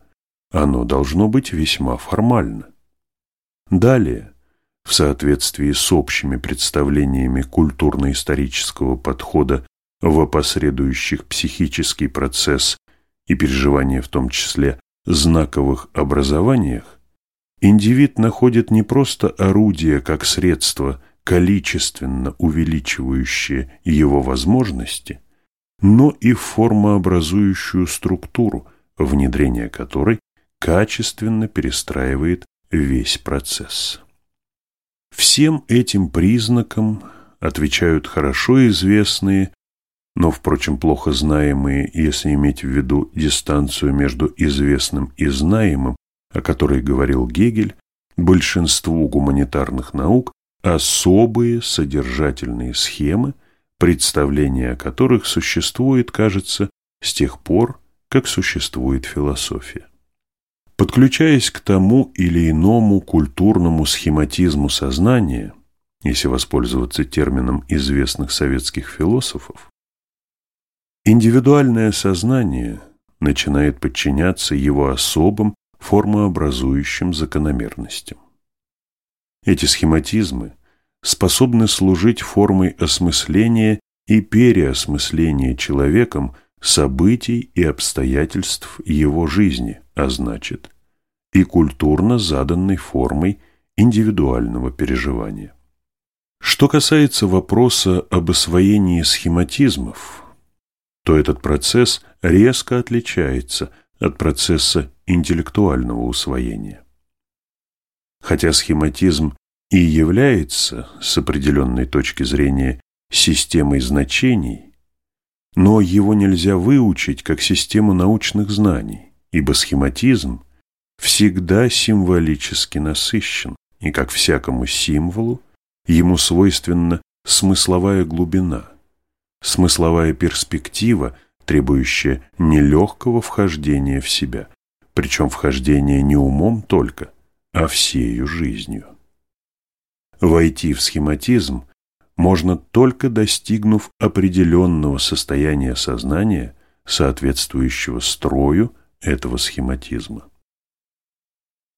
оно должно быть весьма формально. Далее, в соответствии с общими представлениями культурно-исторического подхода в опосредующих психический процесс и переживания в том числе знаковых образованиях, индивид находит не просто орудие как средство, количественно увеличивающее его возможности, но и формообразующую структуру, внедрение которой качественно перестраивает весь процесс. Всем этим признакам отвечают хорошо известные, но, впрочем, плохо знаемые, если иметь в виду дистанцию между известным и знаемым, о которой говорил Гегель, большинству гуманитарных наук особые содержательные схемы, представление о которых существует, кажется, с тех пор, как существует философия. Подключаясь к тому или иному культурному схематизму сознания, если воспользоваться термином известных советских философов, индивидуальное сознание начинает подчиняться его особым формообразующим закономерностям. Эти схематизмы способны служить формой осмысления и переосмысления человеком событий и обстоятельств его жизни, а значит, и культурно заданной формой индивидуального переживания. Что касается вопроса об освоении схематизмов, то этот процесс резко отличается от процесса интеллектуального усвоения. Хотя схематизм и является, с определенной точки зрения, системой значений, но его нельзя выучить как систему научных знаний, ибо схематизм всегда символически насыщен, и как всякому символу ему свойственна смысловая глубина, смысловая перспектива, требующая нелегкого вхождения в себя, причем вхождения не умом только, а всею жизнью. Войти в схематизм можно только достигнув определенного состояния сознания, соответствующего строю этого схематизма.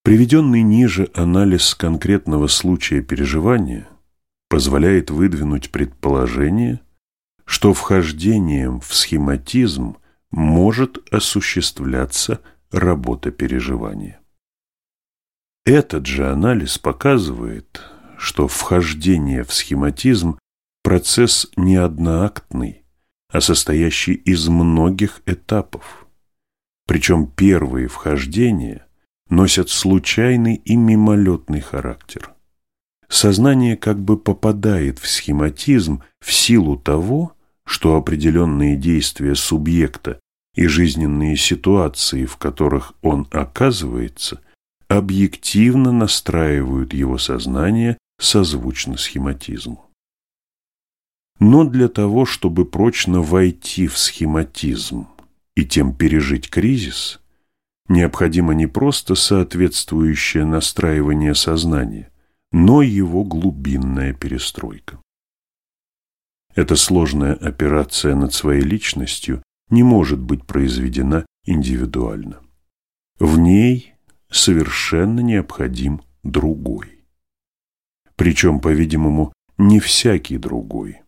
Приведенный ниже анализ конкретного случая переживания позволяет выдвинуть предположение, что вхождением в схематизм может осуществляться работа переживания. Этот же анализ показывает, что вхождение в схематизм – процесс не одноактный, а состоящий из многих этапов. Причем первые вхождения носят случайный и мимолетный характер. Сознание как бы попадает в схематизм в силу того, что определенные действия субъекта и жизненные ситуации, в которых он оказывается, объективно настраивают его сознание созвучно схематизму. Но для того, чтобы прочно войти в схематизм и тем пережить кризис, необходимо не просто соответствующее настраивание сознания, но его глубинная перестройка. Эта сложная операция над своей личностью не может быть произведена индивидуально. В ней совершенно необходим другой. Причем, по-видимому, не всякий другой,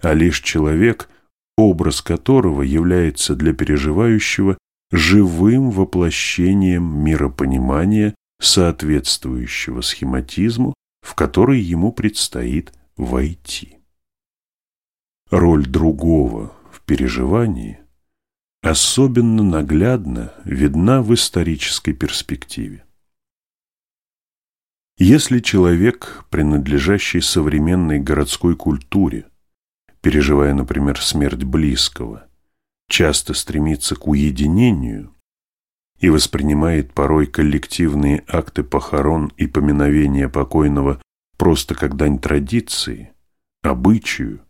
а лишь человек, образ которого является для переживающего живым воплощением миропонимания, соответствующего схематизму, в который ему предстоит войти. Роль другого в переживании особенно наглядно видна в исторической перспективе. Если человек, принадлежащий современной городской культуре, переживая, например, смерть близкого, часто стремится к уединению и воспринимает порой коллективные акты похорон и поминовения покойного просто как дань традиции, обычаю,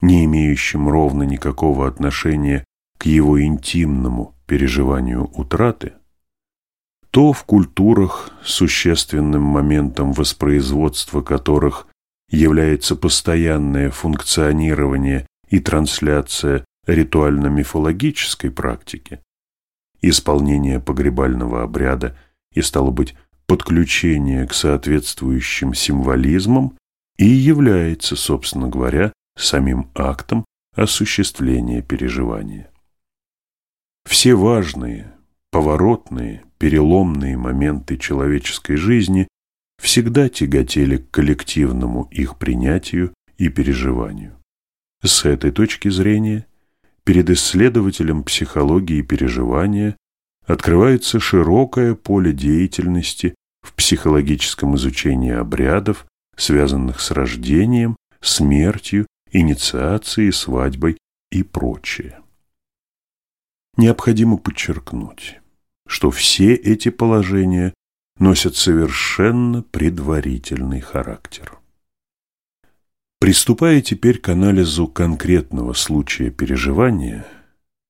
не имеющим ровно никакого отношения к его интимному переживанию утраты, то в культурах, существенным моментом воспроизводства которых является постоянное функционирование и трансляция ритуально-мифологической практики, исполнение погребального обряда и, стало быть, подключение к соответствующим символизмам и является, собственно говоря, самим актом осуществления переживания. Все важные, поворотные, переломные моменты человеческой жизни всегда тяготели к коллективному их принятию и переживанию. С этой точки зрения перед исследователем психологии переживания открывается широкое поле деятельности в психологическом изучении обрядов, связанных с рождением, смертью, инициацией, свадьбой и прочее. Необходимо подчеркнуть, что все эти положения носят совершенно предварительный характер. Приступая теперь к анализу конкретного случая переживания,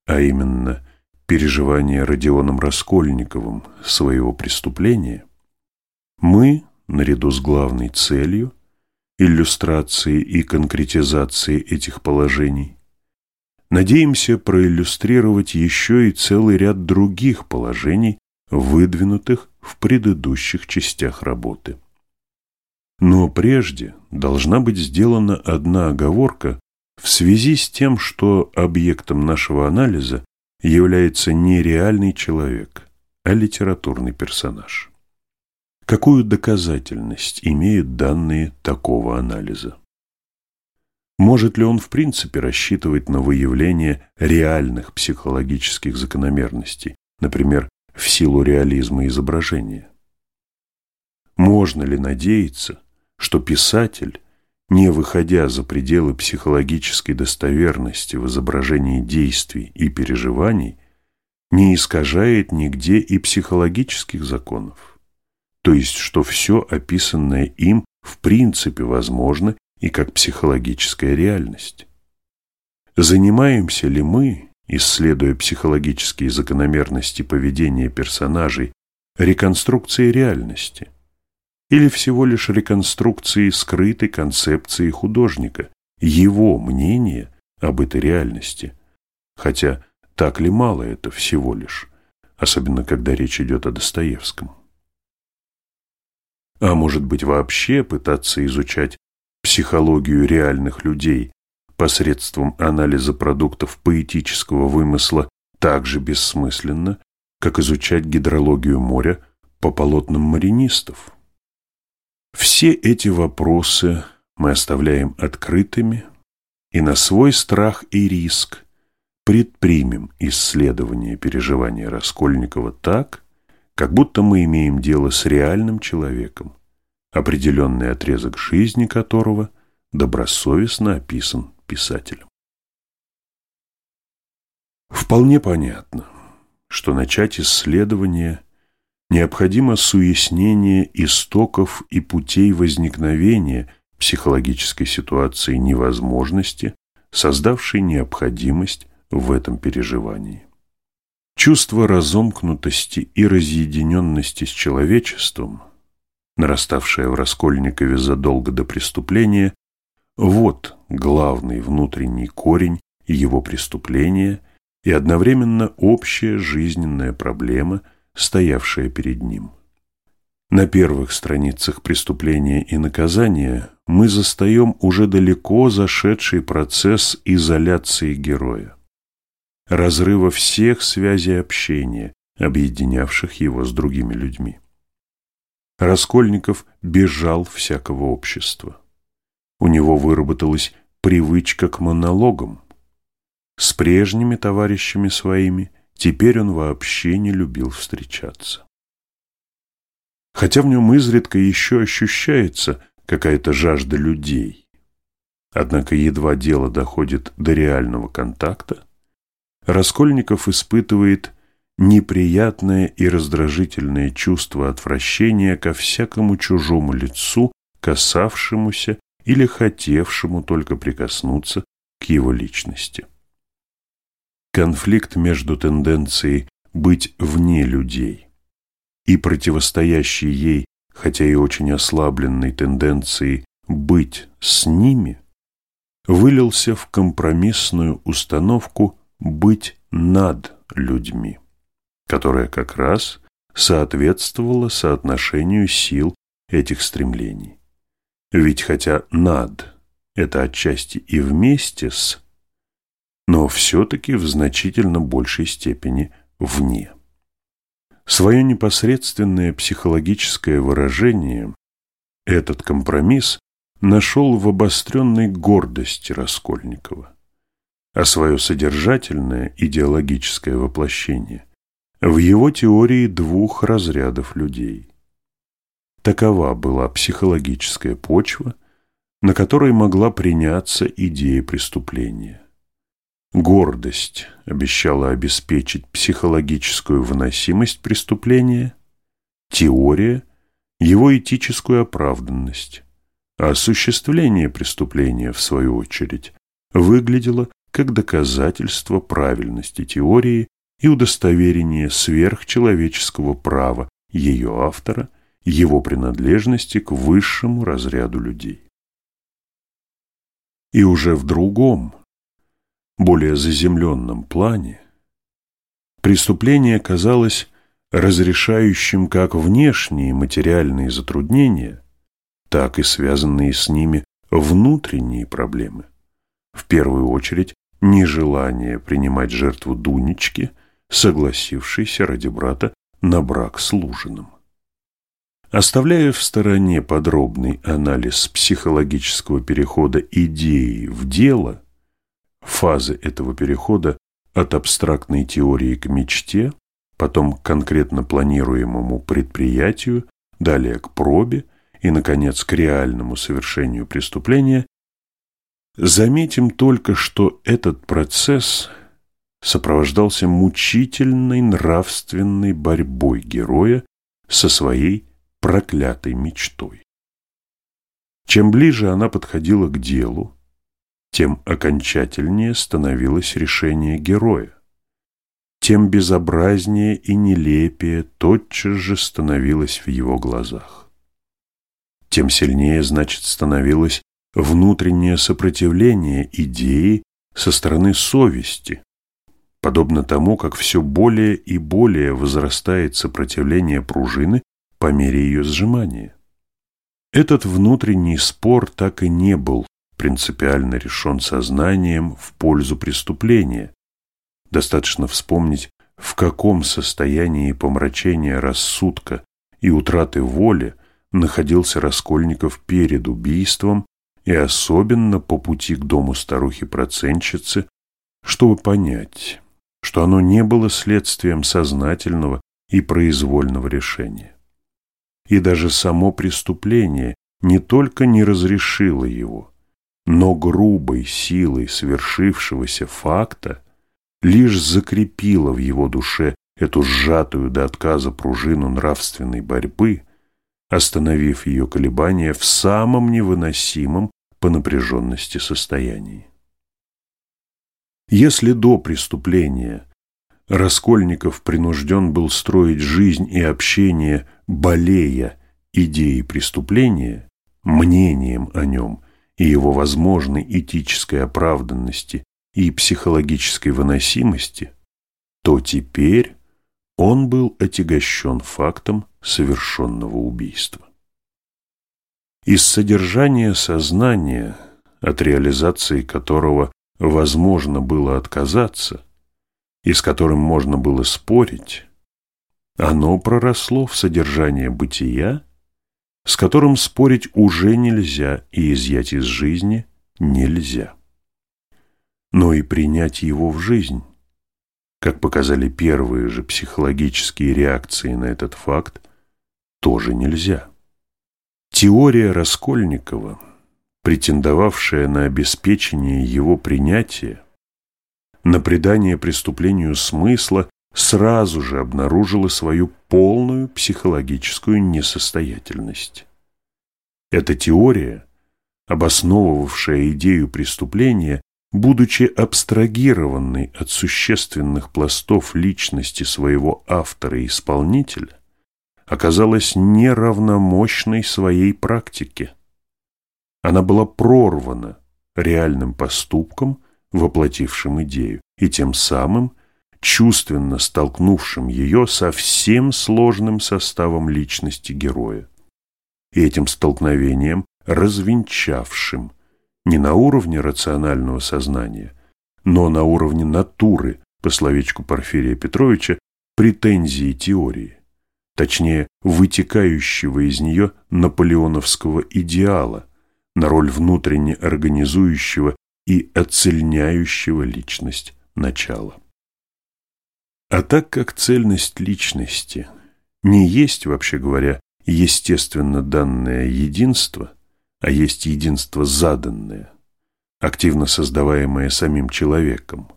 а именно переживания Родионом Раскольниковым своего преступления, мы, наряду с главной целью, иллюстрации и конкретизации этих положений, надеемся проиллюстрировать еще и целый ряд других положений, выдвинутых в предыдущих частях работы. Но прежде должна быть сделана одна оговорка в связи с тем, что объектом нашего анализа является не реальный человек, а литературный персонаж. Какую доказательность имеют данные такого анализа? Может ли он в принципе рассчитывать на выявление реальных психологических закономерностей, например, в силу реализма изображения? Можно ли надеяться, что писатель, не выходя за пределы психологической достоверности в изображении действий и переживаний, не искажает нигде и психологических законов, то есть что все описанное им в принципе возможно и как психологическая реальность. Занимаемся ли мы, исследуя психологические закономерности поведения персонажей, реконструкцией реальности – или всего лишь реконструкции скрытой концепции художника, его мнения об этой реальности. Хотя так ли мало это всего лишь, особенно когда речь идет о Достоевском. А может быть вообще пытаться изучать психологию реальных людей посредством анализа продуктов поэтического вымысла так же бессмысленно, как изучать гидрологию моря по полотнам маринистов. Все эти вопросы мы оставляем открытыми и на свой страх и риск предпримем исследование переживания Раскольникова так, как будто мы имеем дело с реальным человеком, определенный отрезок жизни которого добросовестно описан писателем. Вполне понятно, что начать исследование – необходимо с уяснения истоков и путей возникновения психологической ситуации невозможности, создавшей необходимость в этом переживании. Чувство разомкнутости и разъединенности с человечеством нараставшая в Раскольникове задолго до преступления, вот главный внутренний корень его преступления и одновременно общая жизненная проблема, стоявшая перед ним. На первых страницах преступления и наказания мы застаем уже далеко зашедший процесс изоляции героя, разрыва всех связей общения, объединявших его с другими людьми. Раскольников бежал всякого общества. У него выработалась привычка к монологам. С прежними товарищами своими теперь он вообще не любил встречаться. Хотя в нем изредка еще ощущается какая-то жажда людей. Однако едва дело доходит до реального контакта, Раскольников испытывает неприятное и раздражительное чувство отвращения ко всякому чужому лицу, касавшемуся или хотевшему только прикоснуться к его личности. Конфликт между тенденцией быть вне людей и противостоящей ей, хотя и очень ослабленной тенденцией быть с ними, вылился в компромиссную установку быть над людьми которая как раз соответствовала соотношению сил этих стремлений. Ведь хотя над – это отчасти и вместе с, но все-таки в значительно большей степени вне. Свое непосредственное психологическое выражение этот компромисс нашел в обостренной гордости Раскольникова, а свое содержательное идеологическое воплощение в его теории двух разрядов людей. Такова была психологическая почва, на которой могла приняться идея преступления. Гордость обещала обеспечить психологическую выносимость преступления, теория – его этическую оправданность, а осуществление преступления, в свою очередь, выглядело как доказательство правильности теории и удостоверение сверхчеловеческого права ее автора, его принадлежности к высшему разряду людей. И уже в другом, более заземленном плане, преступление казалось разрешающим как внешние материальные затруднения, так и связанные с ними внутренние проблемы. В первую очередь, нежелание принимать жертву Дунечки – согласившийся ради брата на брак с Лужиным. Оставляя в стороне подробный анализ психологического перехода идеи в дело, фазы этого перехода от абстрактной теории к мечте, потом к конкретно планируемому предприятию, далее к пробе и, наконец, к реальному совершению преступления, заметим только, что этот процесс сопровождался мучительной нравственной борьбой героя со своей проклятой мечтой. Чем ближе она подходила к делу, тем окончательнее становилось решение героя, тем безобразнее и нелепее тотчас же становилось в его глазах. Тем сильнее, значит, становилось внутреннее сопротивление идеи со стороны совести, подобно тому, как все более и более возрастает сопротивление пружины по мере ее сжимания. Этот внутренний спор так и не был принципиально решен сознанием в пользу преступления. Достаточно вспомнить, в каком состоянии помрачения рассудка и утраты воли находился Раскольников перед убийством и особенно по пути к дому старухи-процентщицы, чтобы понять, что оно не было следствием сознательного и произвольного решения. И даже само преступление не только не разрешило его, но грубой силой свершившегося факта лишь закрепило в его душе эту сжатую до отказа пружину нравственной борьбы, остановив ее колебания в самом невыносимом по напряженности состоянии. Если до преступления Раскольников принужден был строить жизнь и общение, болея идеей преступления, мнением о нем и его возможной этической оправданности и психологической выносимости, то теперь он был отягощен фактом совершенного убийства. Из содержания сознания, от реализации которого возможно было отказаться, и с которым можно было спорить, оно проросло в содержание бытия, с которым спорить уже нельзя и изъять из жизни нельзя. Но и принять его в жизнь, как показали первые же психологические реакции на этот факт, тоже нельзя. Теория Раскольникова, претендовавшая на обеспечение его принятия, на придание преступлению смысла, сразу же обнаружила свою полную психологическую несостоятельность. Эта теория, обосновывавшая идею преступления, будучи абстрагированной от существенных пластов личности своего автора и исполнителя, оказалась неравномощной своей практике. Она была прорвана реальным поступком, воплотившим идею, и тем самым чувственно столкнувшим ее со всем сложным составом личности героя. И этим столкновением развенчавшим не на уровне рационального сознания, но на уровне натуры, по словечку Порфирия Петровича, претензии теории точнее, вытекающего из нее наполеоновского идеала на роль внутренне организующего и оцельняющего личность начала. А так как цельность личности не есть, вообще говоря, естественно данное единство, а есть единство заданное, активно создаваемое самим человеком,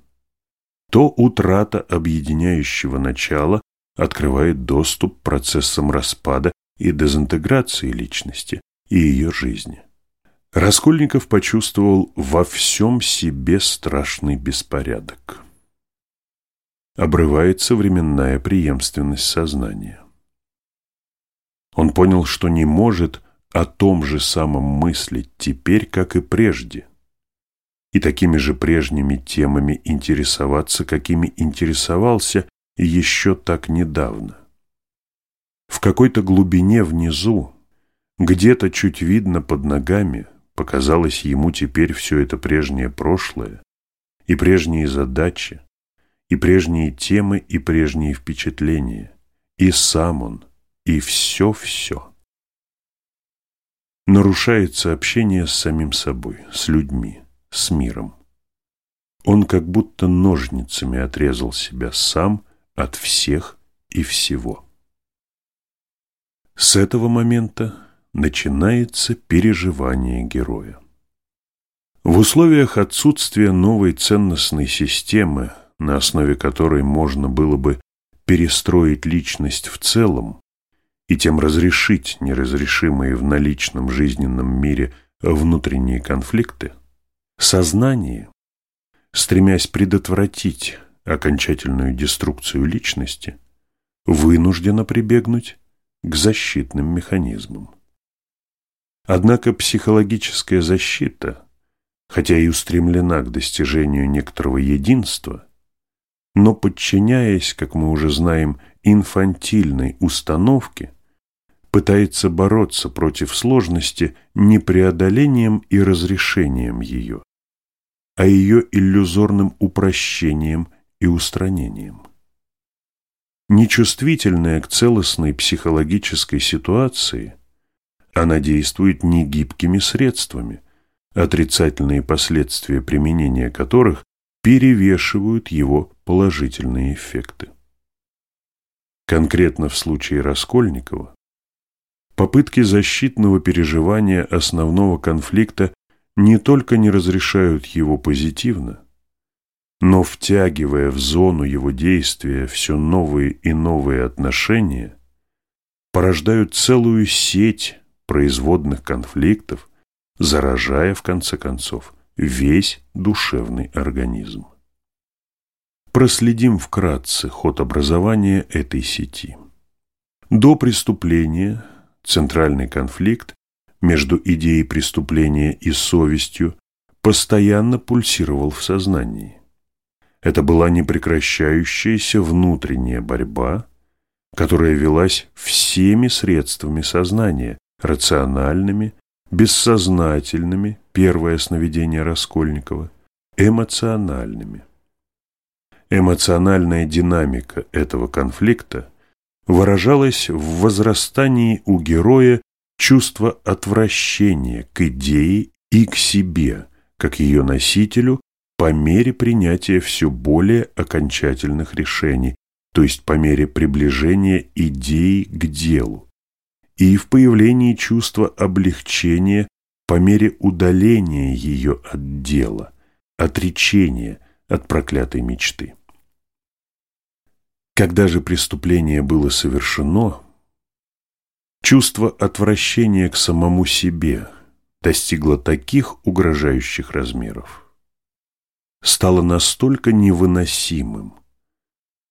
то утрата объединяющего начала открывает доступ процессам распада и дезинтеграции личности и ее жизни. Раскольников почувствовал во всем себе страшный беспорядок. Обрывается временная преемственность сознания. Он понял, что не может о том же самом мыслить теперь, как и прежде, и такими же прежними темами интересоваться, какими интересовался еще так недавно. В какой-то глубине внизу, где-то чуть видно под ногами, показалось ему теперь все это прежнее прошлое, и прежние задачи, и прежние темы, и прежние впечатления, и сам он, и все-все. Нарушается общение с самим собой, с людьми, с миром. Он как будто ножницами отрезал себя сам от всех и всего. С этого момента начинается переживание героя. В условиях отсутствия новой ценностной системы, на основе которой можно было бы перестроить личность в целом и тем разрешить неразрешимые в наличном жизненном мире внутренние конфликты, сознание, стремясь предотвратить окончательную деструкцию личности, вынуждена прибегнуть к защитным механизмам. Однако психологическая защита, хотя и устремлена к достижению некоторого единства, но подчиняясь, как мы уже знаем, инфантильной установке, пытается бороться против сложности не преодолением и разрешением ее, а ее иллюзорным упрощением и устранением. Нечувствительная к целостной психологической ситуации, она действует негибкими средствами, отрицательные последствия применения которых перевешивают его положительные эффекты. Конкретно в случае Раскольникова попытки защитного переживания основного конфликта не только не разрешают его позитивно, но втягивая в зону его действия все новые и новые отношения, порождают целую сеть производных конфликтов, заражая, в конце концов, весь душевный организм. Проследим вкратце ход образования этой сети. До преступления, центральный конфликт между идеей преступления и совестью постоянно пульсировал в сознании. Это была непрекращающаяся внутренняя борьба, которая велась всеми средствами сознания, рациональными, бессознательными, первое сновидение Раскольникова, эмоциональными. Эмоциональная динамика этого конфликта выражалась в возрастании у героя чувства отвращения к идее и к себе, как ее носителю, по мере принятия все более окончательных решений, то есть по мере приближения идеи к делу, и в появлении чувства облегчения по мере удаления ее от дела, отречения от проклятой мечты. Когда же преступление было совершено, чувство отвращения к самому себе достигло таких угрожающих размеров, стало настолько невыносимым,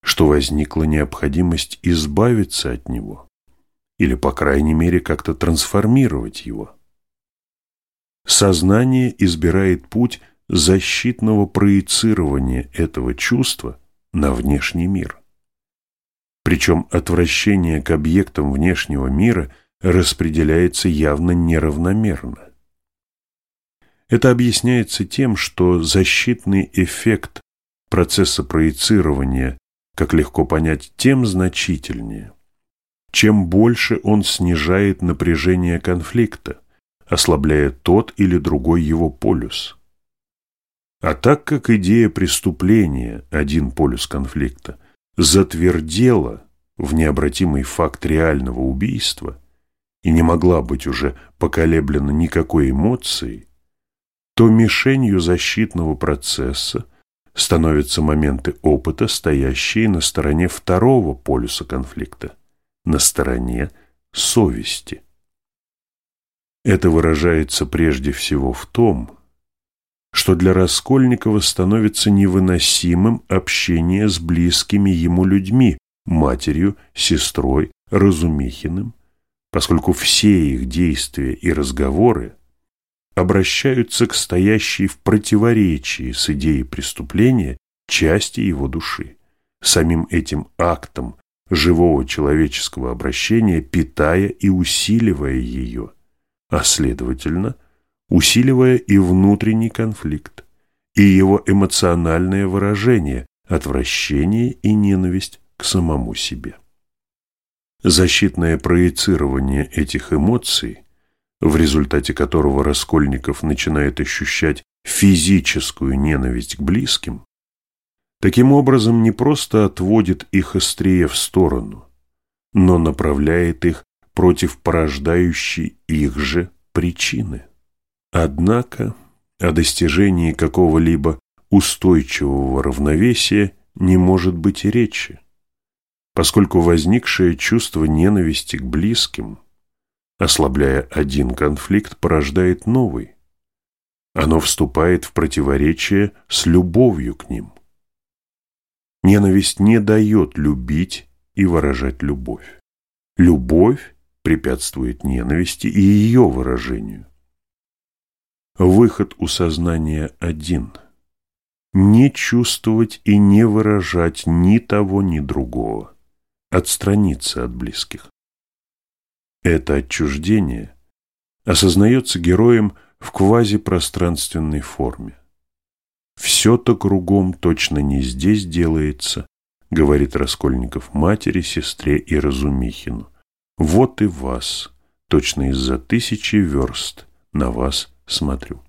что возникла необходимость избавиться от него или, по крайней мере, как-то трансформировать его. Сознание избирает путь защитного проецирования этого чувства на внешний мир. Причем отвращение к объектам внешнего мира распределяется явно неравномерно. Это объясняется тем, что защитный эффект процесса проецирования как легко понять, тем значительнее. Чем больше он снижает напряжение конфликта, ослабляя тот или другой его полюс. А так как идея преступления, один полюс конфликта, затвердела в необратимый факт реального убийства и не могла быть уже поколеблена никакой эмоцией, то мишенью защитного процесса становятся моменты опыта, стоящие на стороне второго полюса конфликта, на стороне совести. Это выражается прежде всего в том, что для Раскольникова становится невыносимым общение с близкими ему людьми, матерью, сестрой, Разумихиным, поскольку все их действия и разговоры обращаются к стоящей в противоречии с идеей преступления части его души, самим этим актом живого человеческого обращения питая и усиливая ее, а следовательно, усиливая и внутренний конфликт, и его эмоциональное выражение, отвращение и ненависть к самому себе. Защитное проецирование этих эмоций в результате которого Раскольников начинает ощущать физическую ненависть к близким, таким образом не просто отводит их острее в сторону, но направляет их против порождающей их же причины. Однако о достижении какого-либо устойчивого равновесия не может быть и речи, поскольку возникшее чувство ненависти к близким Ослабляя один конфликт, порождает новый. Оно вступает в противоречие с любовью к ним. Ненависть не дает любить и выражать любовь. Любовь препятствует ненависти и ее выражению. Выход у сознания один – не чувствовать и не выражать ни того, ни другого, отстраниться от близких. Это отчуждение осознается героем в квазипространственной форме. «Все-то кругом точно не здесь делается», говорит Раскольников матери, сестре и Разумихину. «Вот и вас, точно из-за тысячи верст, на вас смотрю».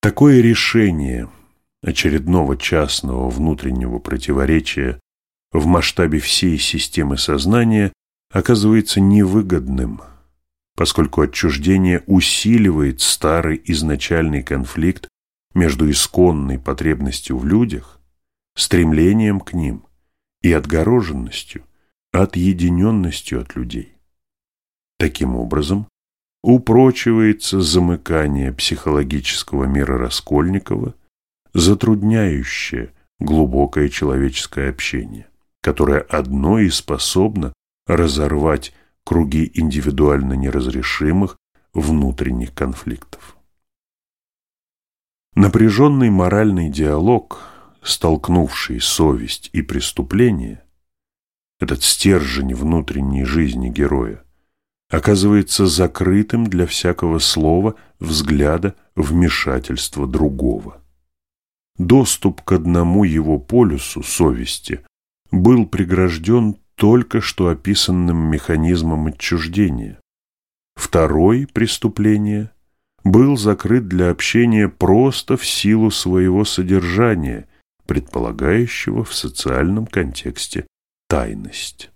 Такое решение очередного частного внутреннего противоречия в масштабе всей системы сознания оказывается невыгодным, поскольку отчуждение усиливает старый изначальный конфликт между исконной потребностью в людях, стремлением к ним и отгороженностью, отъединенностью от людей. Таким образом, упрочивается замыкание психологического мира Раскольникова, затрудняющее глубокое человеческое общение, которое одно и способно разорвать круги индивидуально неразрешимых внутренних конфликтов. Напряженный моральный диалог, столкнувший совесть и преступление, этот стержень внутренней жизни героя, оказывается закрытым для всякого слова, взгляда, вмешательства другого. Доступ к одному его полюсу совести был прегражден только что описанным механизмом отчуждения. Второй преступление был закрыт для общения просто в силу своего содержания, предполагающего в социальном контексте тайность.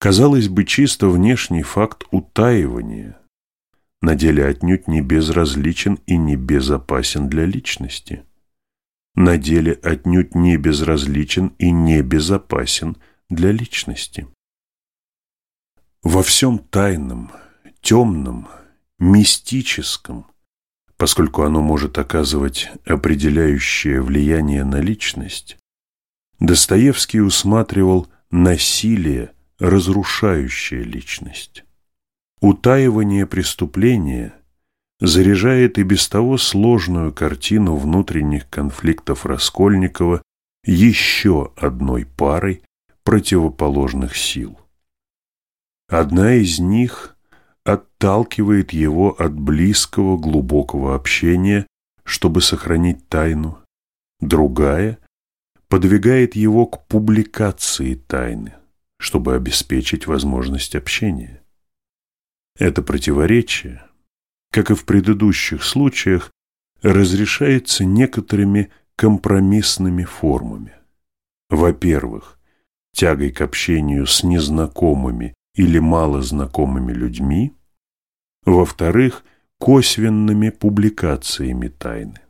Казалось бы, чисто внешний факт утаивания на деле отнюдь не безразличен и не безопасен для личности. На деле отнюдь не безразличен и не безопасен для личности. Во всем тайном, темном, мистическом, поскольку оно может оказывать определяющее влияние на личность, Достоевский усматривал насилие, разрушающее личность. Утаивание преступления заряжает и без того сложную картину внутренних конфликтов Раскольникова еще одной парой противоположных сил. Одна из них отталкивает его от близкого глубокого общения, чтобы сохранить тайну, другая подвигает его к публикации тайны, чтобы обеспечить возможность общения. Это противоречие, как и в предыдущих случаях, разрешается некоторыми компромиссными формами. Во-первых, тягой к общению с незнакомыми или малознакомыми людьми, во-вторых, косвенными публикациями тайны.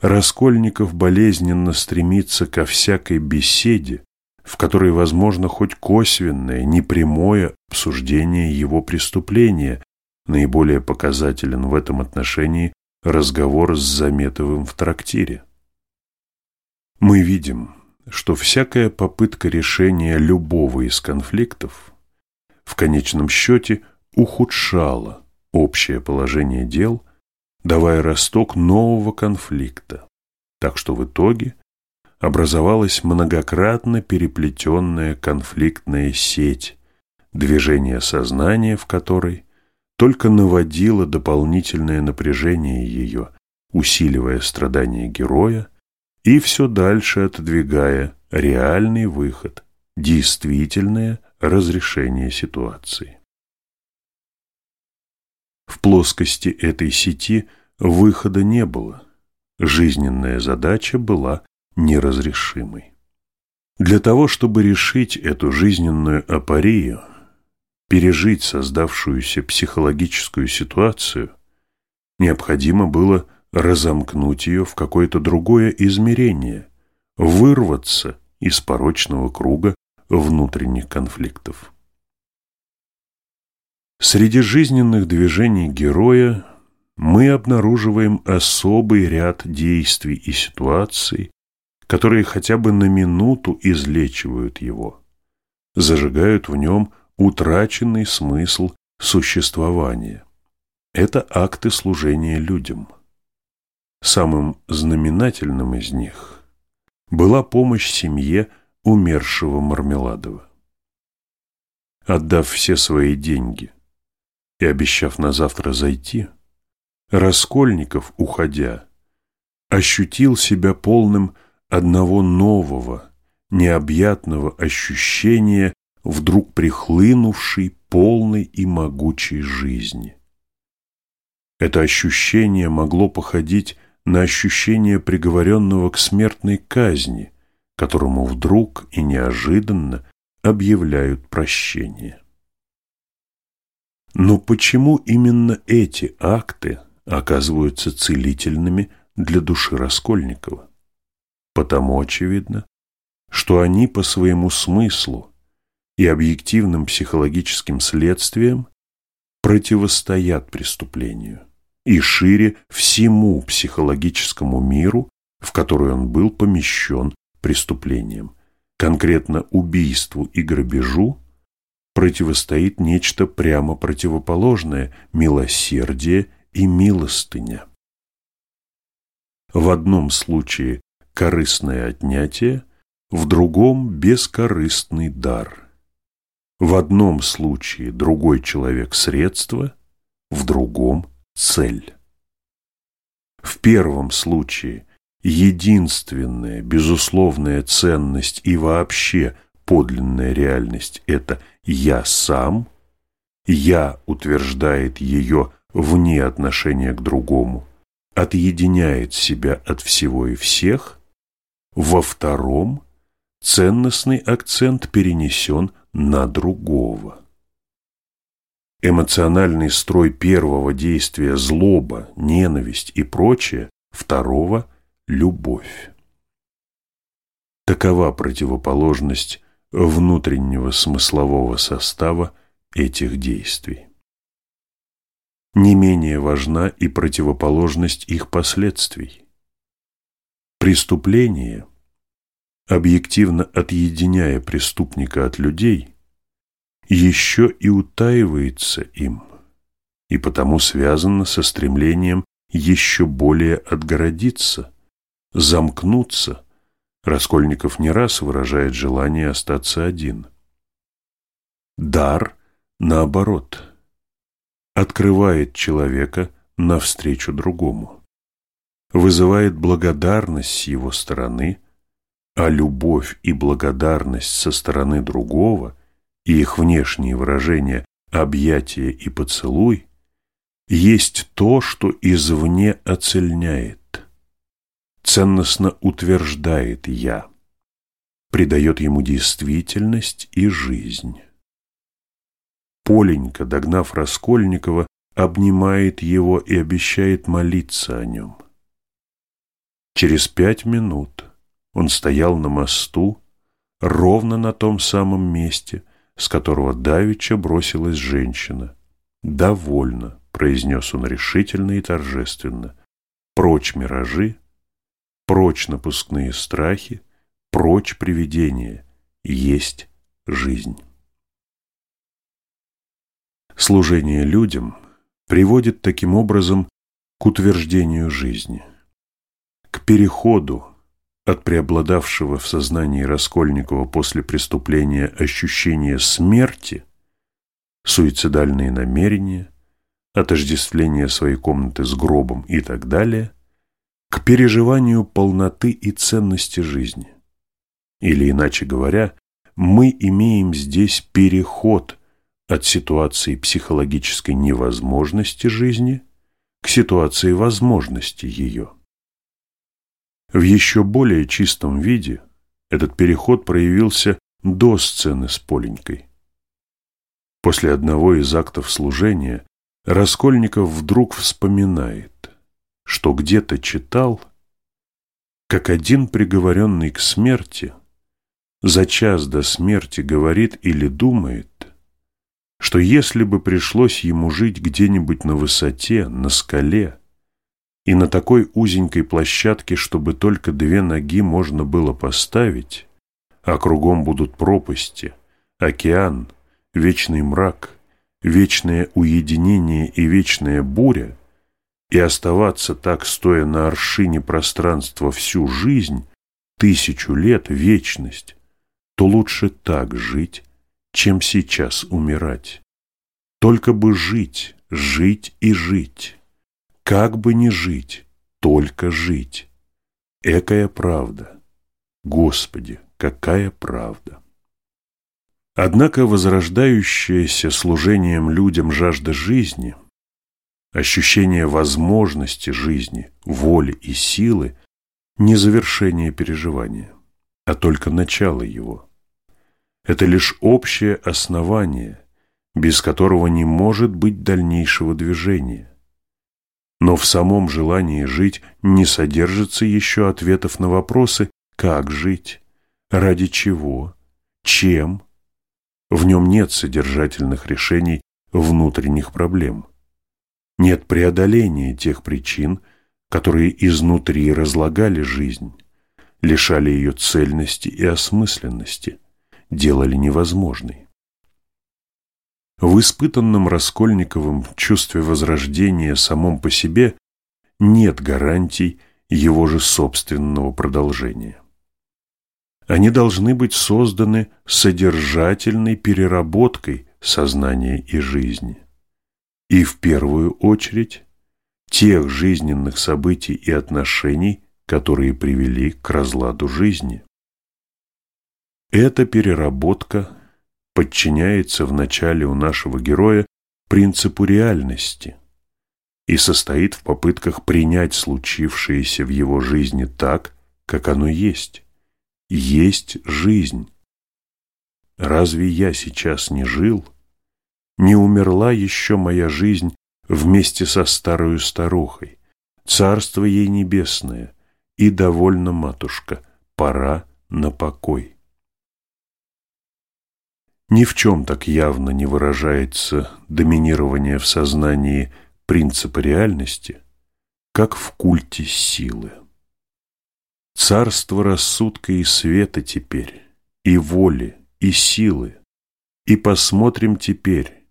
Раскольников болезненно стремится ко всякой беседе, в которой возможно хоть косвенное, непрямое обсуждение его преступления. Наиболее показателен в этом отношении разговор с Заметовым в трактире. Мы видим, что всякая попытка решения любого из конфликтов в конечном счете ухудшала общее положение дел – давая росток нового конфликта. Так что в итоге образовалась многократно переплетенная конфликтная сеть, движение сознания в которой только наводило дополнительное напряжение ее, усиливая страдания героя и все дальше отодвигая реальный выход, действительное разрешение ситуации. В плоскости этой сети выхода не было. Жизненная задача была неразрешимой. Для того, чтобы решить эту жизненную апорию, пережить создавшуюся психологическую ситуацию, необходимо было разомкнуть ее в какое-то другое измерение, вырваться из порочного круга внутренних конфликтов. Среди жизненных движений героя мы обнаруживаем особый ряд действий и ситуаций, которые хотя бы на минуту излечивают его, зажигают в нем утраченный смысл существования. Это акты служения людям. Самым знаменательным из них была помощь семье умершего Мармеладова. Отдав все свои деньги – и, обещав на завтра зайти, Раскольников, уходя, ощутил себя полным одного нового, необъятного ощущения вдруг прихлынувшей полной и могучей жизни. Это ощущение могло походить на ощущение приговоренного к смертной казни, которому вдруг и неожиданно объявляют прощение. Но почему именно эти акты оказываются целительными для души Раскольникова? Потому, очевидно, что они по своему смыслу и объективным психологическим следствиям противостоят преступлению и шире всему психологическому миру, в который он был помещен преступлением, конкретно убийству и грабежу, противостоит нечто прямо противоположное – милосердие и милостыня. В одном случае корыстное отнятие, в другом – бескорыстный дар. В одном случае другой человек – средство, в другом – цель. В первом случае единственная безусловная ценность и вообще подлинная реальность – это «я сам», «я» утверждает ее вне отношения к другому, отъединяет себя от всего и всех, во втором ценностный акцент перенесен на другого. Эмоциональный строй первого действия – злоба, ненависть и прочее, второго – любовь. Такова противоположность внутреннего смыслового состава этих действий. Не менее важна и противоположность их последствий. Преступление, объективно отъединяя преступника от людей, еще и утаивается им, и потому связано со стремлением еще более отгородиться, замкнуться, Раскольников не раз выражает желание остаться один. Дар, наоборот, открывает человека навстречу другому, вызывает благодарность с его стороны, а любовь и благодарность со стороны другого и их внешние выражения объятие и поцелуй есть то, что извне оцельняет ценностно утверждает «я», придает ему действительность и жизнь. Поленька, догнав Раскольникова, обнимает его и обещает молиться о нем. Через пять минут он стоял на мосту, ровно на том самом месте, с которого давеча бросилась женщина. «Довольно», — произнес он решительно и торжественно, — «прочь миражи, Прочь напускные страхи, прочь привидения, есть жизнь. Служение людям приводит таким образом к утверждению жизни, к переходу от преобладавшего в сознании Раскольникова после преступления ощущения смерти, суицидальные намерения, отождествление своей комнаты с гробом и так далее – к переживанию полноты и ценности жизни. Или, иначе говоря, мы имеем здесь переход от ситуации психологической невозможности жизни к ситуации возможности ее. В еще более чистом виде этот переход проявился до сцены с Поленькой. После одного из актов служения Раскольников вдруг вспоминает что где-то читал, как один приговоренный к смерти за час до смерти говорит или думает, что если бы пришлось ему жить где-нибудь на высоте, на скале, и на такой узенькой площадке, чтобы только две ноги можно было поставить, а кругом будут пропасти, океан, вечный мрак, вечное уединение и вечная буря, и оставаться так, стоя на аршине пространства всю жизнь, тысячу лет, вечность, то лучше так жить, чем сейчас умирать. Только бы жить, жить и жить. Как бы не жить, только жить. Экая правда. Господи, какая правда! Однако возрождающаяся служением людям жажда жизни – Ощущение возможности жизни, воли и силы не завершение переживания, а только начало его. Это лишь общее основание, без которого не может быть дальнейшего движения. Но в самом желании жить не содержится еще ответов на вопросы «как жить?», «ради чего?», «чем?». В нем нет содержательных решений внутренних проблем нет преодоления тех причин, которые изнутри разлагали жизнь, лишали ее цельности и осмысленности, делали невозможной. в испытанном Раскольниковым чувстве возрождения самом по себе нет гарантий его же собственного продолжения. Они должны быть созданы содержательной переработкой сознания и жизни. И в первую очередь тех жизненных событий и отношений, которые привели к разладу жизни. Эта переработка подчиняется вначале у нашего героя принципу реальности и состоит в попытках принять случившееся в его жизни так, как оно есть. Есть жизнь. Разве я сейчас не жил? Не умерла еще моя жизнь вместе со старою старухой? Царство ей небесное, и довольно, матушка, пора на покой. Ни в чем так явно не выражается доминирование в сознании принципа реальности, как в культе силы. Царство рассудка и света теперь, и воли, и силы, и посмотрим теперь,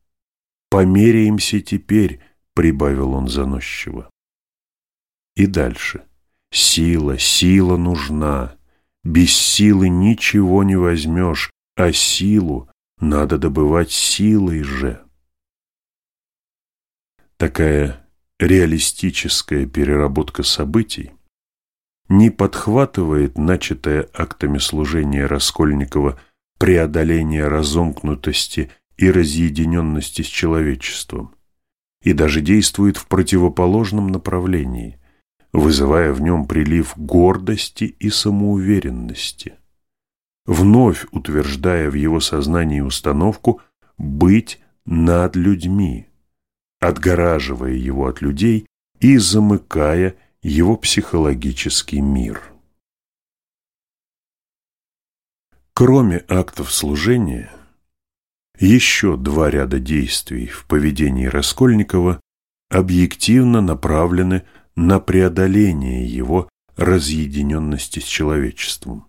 померяемся теперь, прибавил он заносчиво. И дальше. Сила, сила нужна. Без силы ничего не возьмешь, а силу надо добывать силой же. Такая реалистическая переработка событий не подхватывает начатое актами служения Раскольникова преодоление разомкнутости и разъединенности с человечеством и даже действует в противоположном направлении, вызывая в нем прилив гордости и самоуверенности вновь утверждая в его сознании установку быть над людьми, отгораживая его от людей и замыкая его психологический мир. Кроме актов служения, еще два ряда действий в поведении Раскольникова объективно направлены на преодоление его разъединенности с человечеством.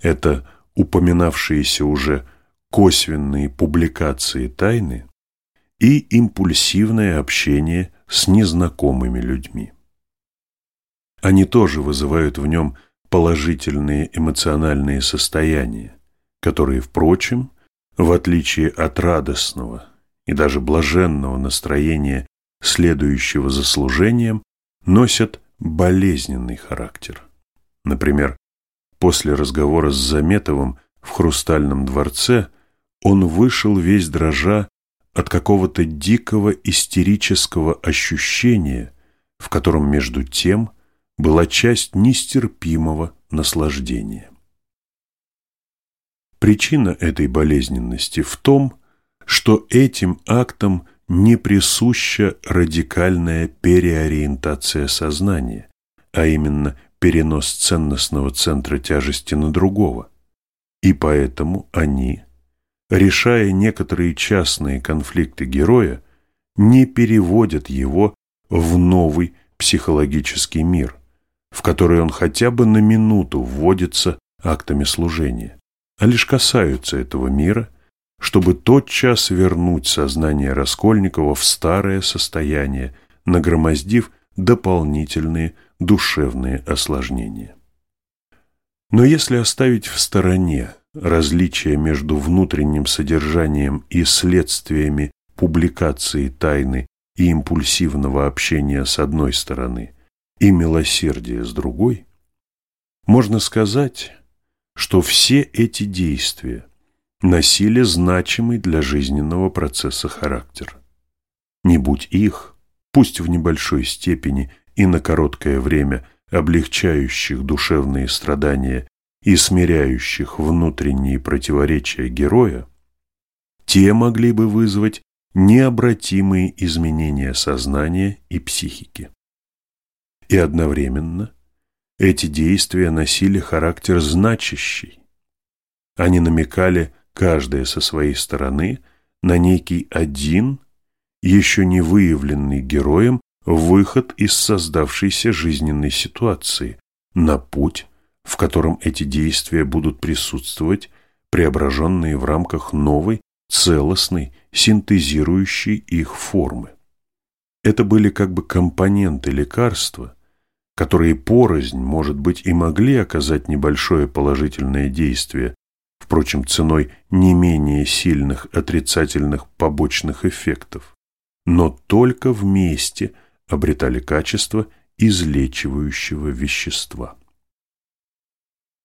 Это упоминавшиеся уже косвенные публикации тайны и импульсивное общение с незнакомыми людьми. Они тоже вызывают в нем положительные эмоциональные состояния, которые, впрочем, в отличие от радостного и даже блаженного настроения, следующего за служением, носят болезненный характер. Например, После разговора с Заметовым в Хрустальном дворце он вышел весь дрожа от какого-то дикого истерического ощущения, в котором между тем была часть нестерпимого наслаждения. Причина этой болезненности в том, что этим актом не присуща радикальная переориентация сознания, а именно перенос ценностного центра тяжести на другого. И поэтому они, решая некоторые частные конфликты героя, не переводят его в новый психологический мир, в который он хотя бы на минуту вводится актами служения, а лишь касаются этого мира, чтобы тотчас вернуть сознание Раскольникова в старое состояние, нагромоздив дополнительные душевные осложнения. Но если оставить в стороне различия между внутренним содержанием и следствиями публикации тайны и импульсивного общения с одной стороны и милосердия с другой, можно сказать, что все эти действия носили значимый для жизненного процесса характер. Не будь их, пусть в небольшой степени и на короткое время облегчающих душевные страдания и смиряющих внутренние противоречия героя, те могли бы вызвать необратимые изменения сознания и психики. И одновременно эти действия носили характер значащий. Они намекали, каждая со своей стороны, на некий один, еще не выявленный героем, выход из создавшейся жизненной ситуации на путь, в котором эти действия будут присутствовать, преображенные в рамках новой, целостной, синтезирующей их формы. Это были как бы компоненты лекарства, которые порознь, может быть, и могли оказать небольшое положительное действие, впрочем, ценой не менее сильных отрицательных побочных эффектов, но только вместе обретали качество излечивающего вещества.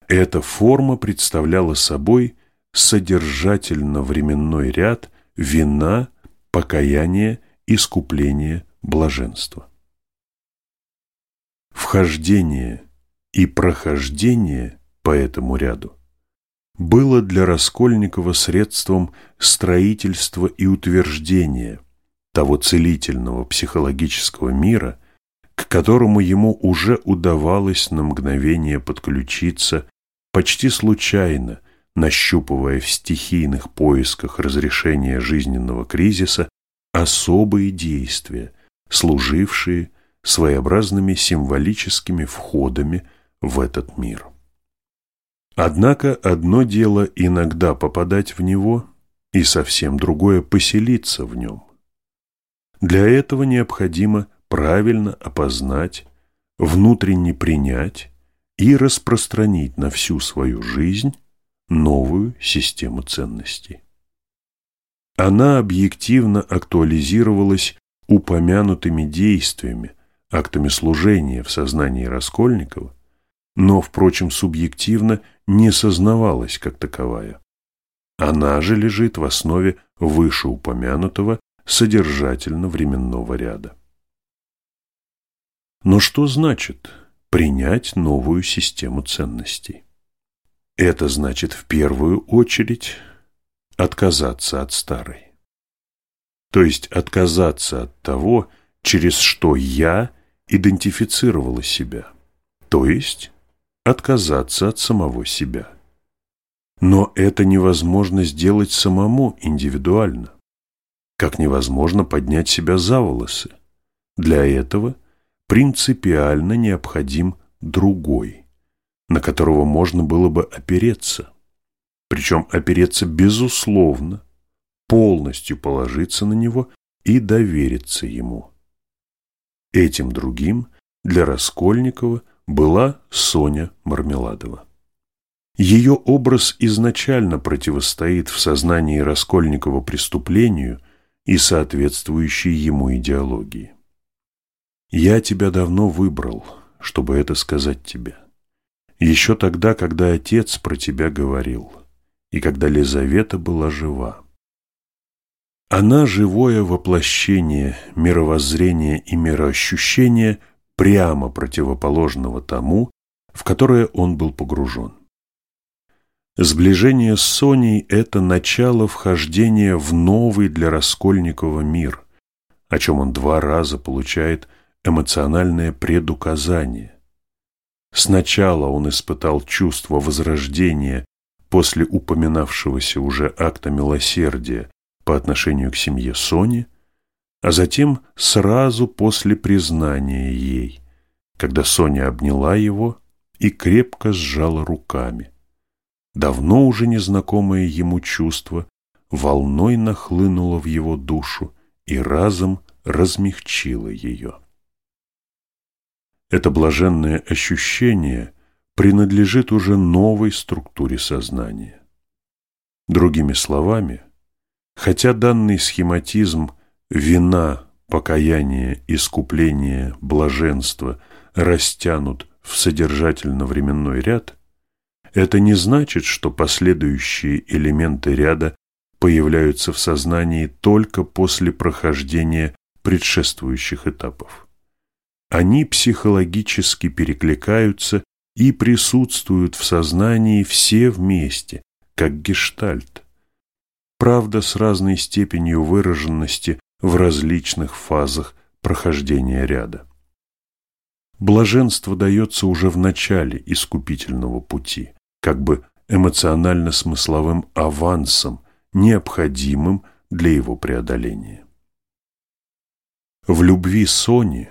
Эта форма представляла собой содержательно-временной ряд вина, покаяния, искупления, блаженства. Вхождение и прохождение по этому ряду было для Раскольникова средством строительства и утверждения того целительного психологического мира, к которому ему уже удавалось на мгновение подключиться почти случайно, нащупывая в стихийных поисках разрешения жизненного кризиса особые действия, служившие своеобразными символическими входами в этот мир. Однако одно дело иногда попадать в него, и совсем другое поселиться в нем. Для этого необходимо правильно опознать, внутренне принять и распространить на всю свою жизнь новую систему ценностей. Она объективно актуализировалась упомянутыми действиями, актами служения в сознании Раскольникова, но, впрочем, субъективно не сознавалась как таковая. Она же лежит в основе вышеупомянутого содержательно-временного ряда. Но что значит принять новую систему ценностей? Это значит в первую очередь отказаться от старой. То есть отказаться от того, через что я идентифицировала себя. То есть отказаться от самого себя. Но это невозможно сделать самому индивидуально. Как невозможно поднять себя за волосы. Для этого принципиально необходим другой, на которого можно было бы опереться. Причем опереться безусловно, полностью положиться на него и довериться ему. Этим другим для Раскольникова была Соня Мармеладова. Ее образ изначально противостоит в сознании Раскольникова преступлению и соответствующей ему идеологии. «Я тебя давно выбрал, чтобы это сказать тебе. Еще тогда, когда отец про тебя говорил, и когда Лизавета была жива. Она живое воплощение мировоззрения и мироощущения прямо противоположного тому, в которое он был погружен. Сближение с Соней – это начало вхождения в новый для Раскольникова мир, о чем он два раза получает эмоциональное предуказание. Сначала он испытал чувство возрождения после упоминавшегося акта акта милосердия по отношению к семье Сони, а затем сразу после признания ей, когда Соня обняла его и крепко сжала руками. Давно уже незнакомое ему чувство волной нахлынуло в его душу и разом размягчило ее. Это блаженное ощущение принадлежит уже новой структуре сознания. Другими словами – Хотя данный схематизм вина, покаяние, искупление, блаженство растянут в содержательно-временной ряд, это не значит, что последующие элементы ряда появляются в сознании только после прохождения предшествующих этапов. Они психологически перекликаются и присутствуют в сознании все вместе, как гештальт правда с разной степенью выраженности в различных фазах прохождения ряда. Блаженство дается уже в начале искупительного пути, как бы эмоционально-смысловым авансом, необходимым для его преодоления. В любви Сони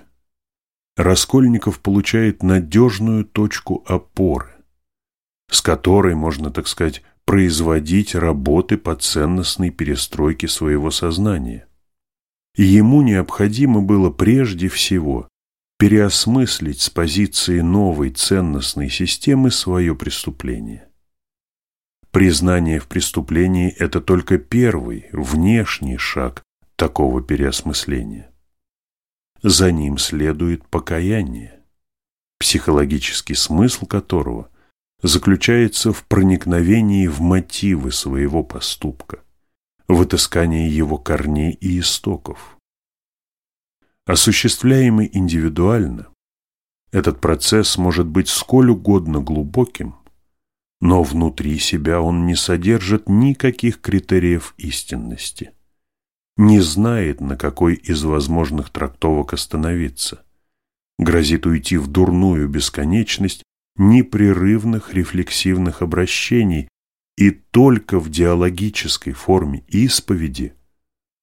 Раскольников получает надежную точку опоры, с которой можно, так сказать, производить работы по ценностной перестройке своего сознания. И ему необходимо было прежде всего переосмыслить с позиции новой ценностной системы свое преступление. Признание в преступлении – это только первый, внешний шаг такого переосмысления. За ним следует покаяние, психологический смысл которого заключается в проникновении в мотивы своего поступка, в отыскании его корней и истоков. Осуществляемый индивидуально, этот процесс может быть сколь угодно глубоким, но внутри себя он не содержит никаких критериев истинности, не знает, на какой из возможных трактовок остановиться, грозит уйти в дурную бесконечность непрерывных рефлексивных обращений, и только в диалогической форме исповеди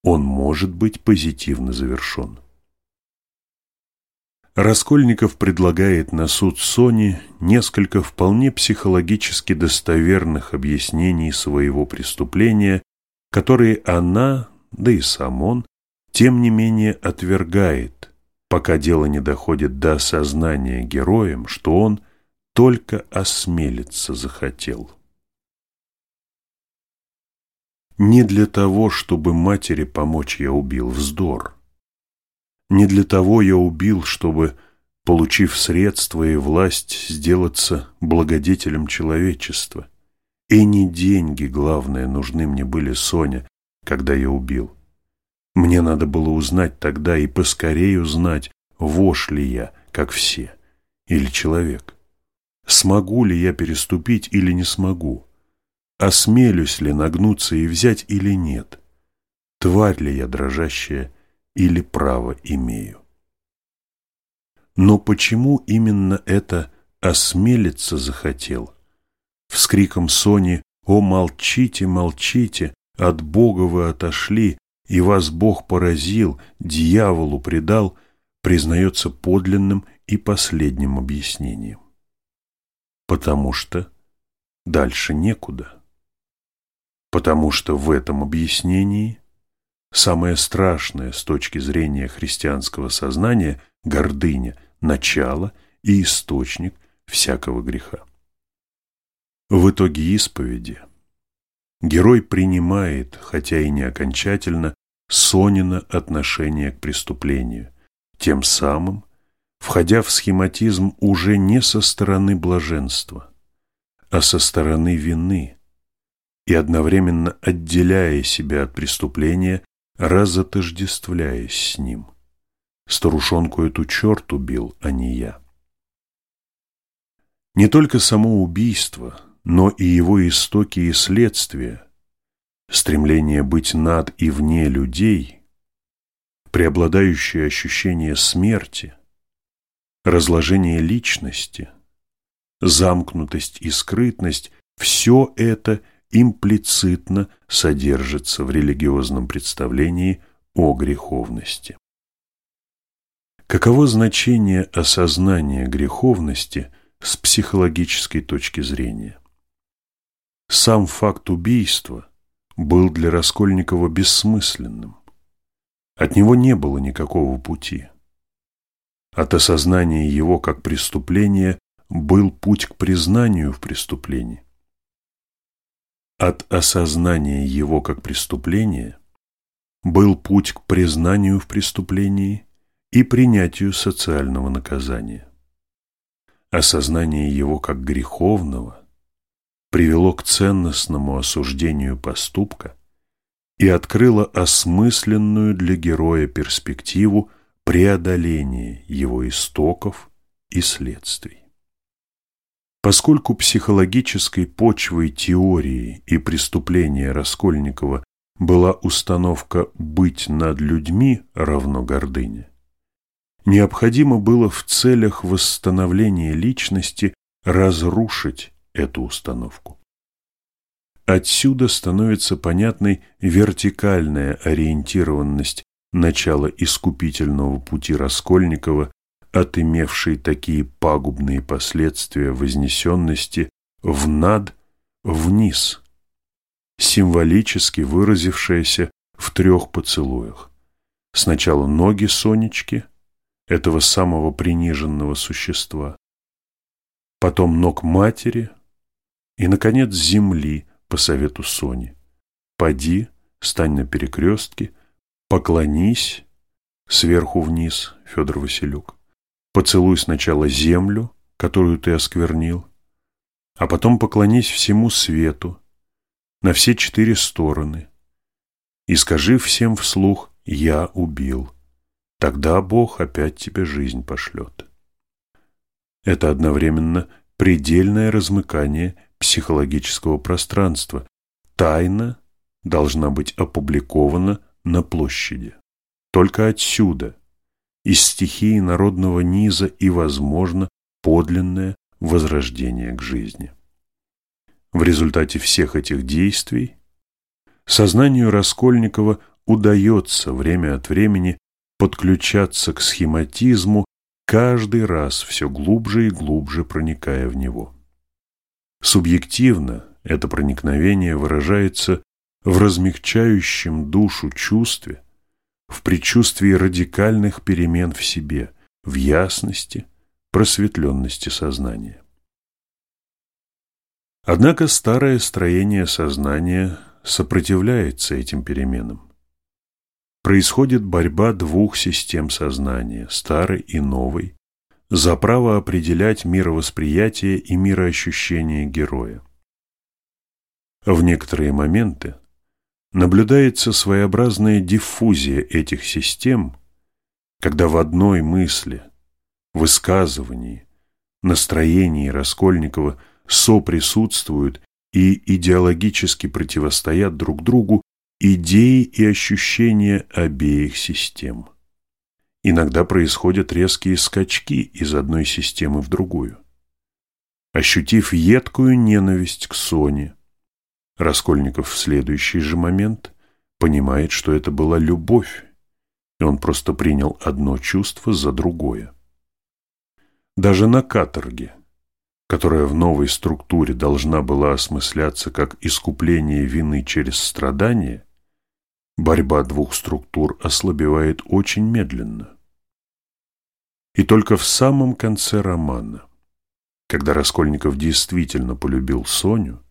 он может быть позитивно завершен. Раскольников предлагает на суд Сони несколько вполне психологически достоверных объяснений своего преступления, которые она, да и сам он, тем не менее отвергает, пока дело не доходит до осознания героем, что он только осмелиться захотел. Не для того, чтобы матери помочь, я убил вздор. Не для того я убил, чтобы, получив средства и власть, сделаться благодетелем человечества. И не деньги, главное, нужны мне были, Соня, когда я убил. Мне надо было узнать тогда и поскорее узнать, вошь ли я, как все, или человек. Смогу ли я переступить или не смогу? Осмелюсь ли нагнуться и взять или нет? Тварь ли я дрожащая или право имею. Но почему именно это осмелиться захотел? Вскриком Сони «О, молчите, молчите, от Бога вы отошли, и вас Бог поразил, дьяволу предал», признается подлинным и последним объяснением. Потому что дальше некуда. Потому что в этом объяснении Самое страшное с точки зрения христианского сознания – гордыня, начало и источник всякого греха. В итоге исповеди герой принимает, хотя и не окончательно, Сонина отношение к преступлению, тем самым входя в схематизм уже не со стороны блаженства, а со стороны вины и одновременно отделяя себя от преступления разотождествляясь с ним. Старушонку эту черт убил, а не я. Не только само убийство, но и его истоки и следствия, стремление быть над и вне людей, преобладающее ощущение смерти, разложение личности, замкнутость и скрытность – все это – имплицитно содержится в религиозном представлении о греховности. Каково значение осознания греховности с психологической точки зрения? Сам факт убийства был для Раскольникова бессмысленным. От него не было никакого пути. От осознания его как преступления был путь к признанию в преступлении. От осознания его как преступления был путь к признанию в преступлении и принятию социального наказания. Осознание его как греховного привело к ценностному осуждению поступка и открыло осмысленную для героя перспективу преодоления его истоков и следствий. Поскольку психологической почвой теории и преступления Раскольникова была установка «быть над людьми равно гордыне», необходимо было в целях восстановления личности разрушить эту установку. Отсюда становится понятной вертикальная ориентированность начала искупительного пути Раскольникова отымевший такие пагубные последствия вознесенности в над, вниз символически выразившаяся в трех поцелуях. Сначала ноги Сонечки, этого самого приниженного существа, потом ног матери и, наконец, земли по совету Сони. Поди, стань на перекрестке, поклонись сверху вниз, Федор Василюк. Поцелуй сначала землю, которую ты осквернил, а потом поклонись всему свету, на все четыре стороны, и скажи всем вслух «Я убил». Тогда Бог опять тебе жизнь пошлет. Это одновременно предельное размыкание психологического пространства. Тайна должна быть опубликована на площади. Только отсюда, из стихии народного низа и, возможно, подлинное возрождение к жизни. В результате всех этих действий сознанию Раскольникова удается время от времени подключаться к схематизму, каждый раз все глубже и глубже проникая в него. Субъективно это проникновение выражается в размягчающем душу чувстве, в предчувствии радикальных перемен в себе, в ясности, просветленности сознания. Однако старое строение сознания сопротивляется этим переменам происходит борьба двух систем сознания, старой и новой, за право определять мировосприятие и мироощущение героя. В некоторые моменты наблюдается своеобразная диффузия этих систем, когда в одной мысли, высказывании, настроении Раскольникова соприсутствуют и идеологически противостоят друг другу идеи и ощущения обеих систем. Иногда происходят резкие скачки из одной системы в другую. Ощутив едкую ненависть к Соне, Раскольников в следующий же момент понимает, что это была любовь, и он просто принял одно чувство за другое. Даже на каторге, которая в новой структуре должна была осмысляться как искупление вины через страдания, борьба двух структур ослабевает очень медленно. И только в самом конце романа, когда Раскольников действительно полюбил Соню,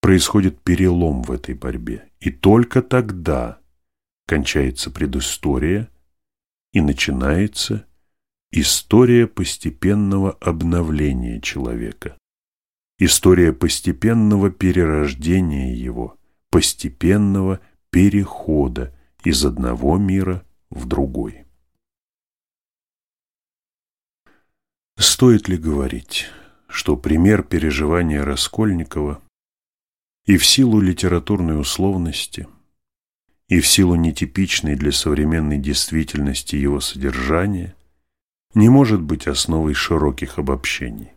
происходит перелом в этой борьбе. И только тогда кончается предыстория и начинается история постепенного обновления человека, история постепенного перерождения его, постепенного перехода из одного мира в другой. Стоит ли говорить, что пример переживания Раскольникова и в силу литературной условности, и в силу нетипичной для современной действительности его содержания не может быть основой широких обобщений.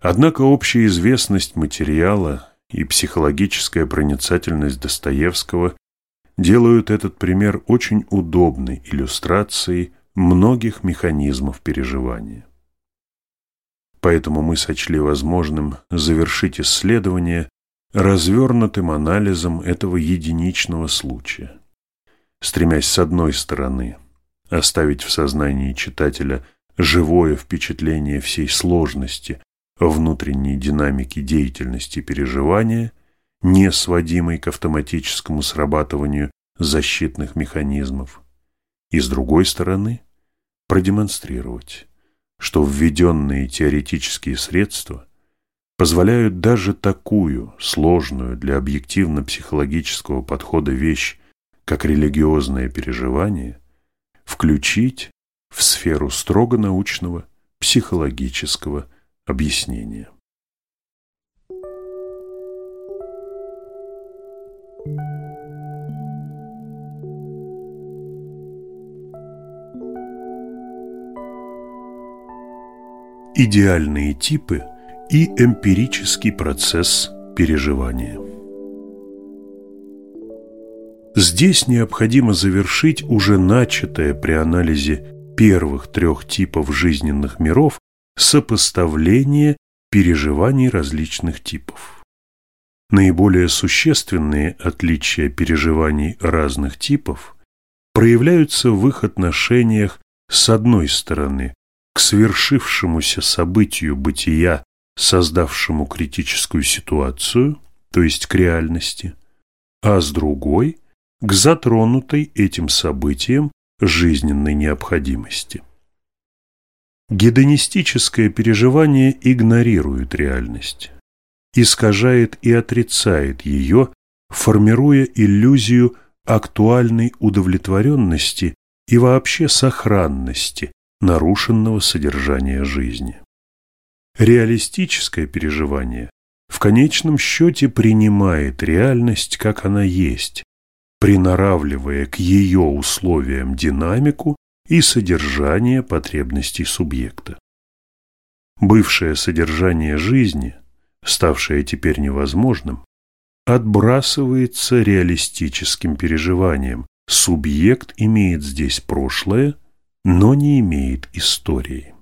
Однако общая известность материала и психологическая проницательность Достоевского делают этот пример очень удобной иллюстрацией многих механизмов переживания. Поэтому мы сочли возможным завершить исследование развернутым анализом этого единичного случая, стремясь с одной стороны оставить в сознании читателя живое впечатление всей сложности внутренней динамики деятельности переживания, не сводимой к автоматическому срабатыванию защитных механизмов, и, с другой стороны, продемонстрировать, что введенные теоретические средства позволяют даже такую сложную для объективно-психологического подхода вещь, как религиозное переживание, включить в сферу строго научного психологического объяснение. Идеальные типы и эмпирический процесс переживания. Здесь необходимо завершить уже начатое при анализе первых трех типов жизненных миров сопоставление переживаний различных типов. Наиболее существенные отличия переживаний разных типов проявляются в их отношениях с одной стороны к свершившемуся событию бытия, создавшему критическую ситуацию, то есть к реальности, а с другой – к затронутой этим событием жизненной необходимости. Гедонистическое переживание игнорирует реальность, искажает и отрицает ее, формируя иллюзию актуальной удовлетворенности и вообще сохранности нарушенного содержания жизни. Реалистическое переживание в конечном счете принимает реальность, как она есть, приноравливая к ее условиям динамику и содержание потребностей субъекта. Бывшее содержание жизни, ставшее теперь невозможным, отбрасывается реалистическим переживанием. Субъект имеет здесь прошлое, но не имеет истории.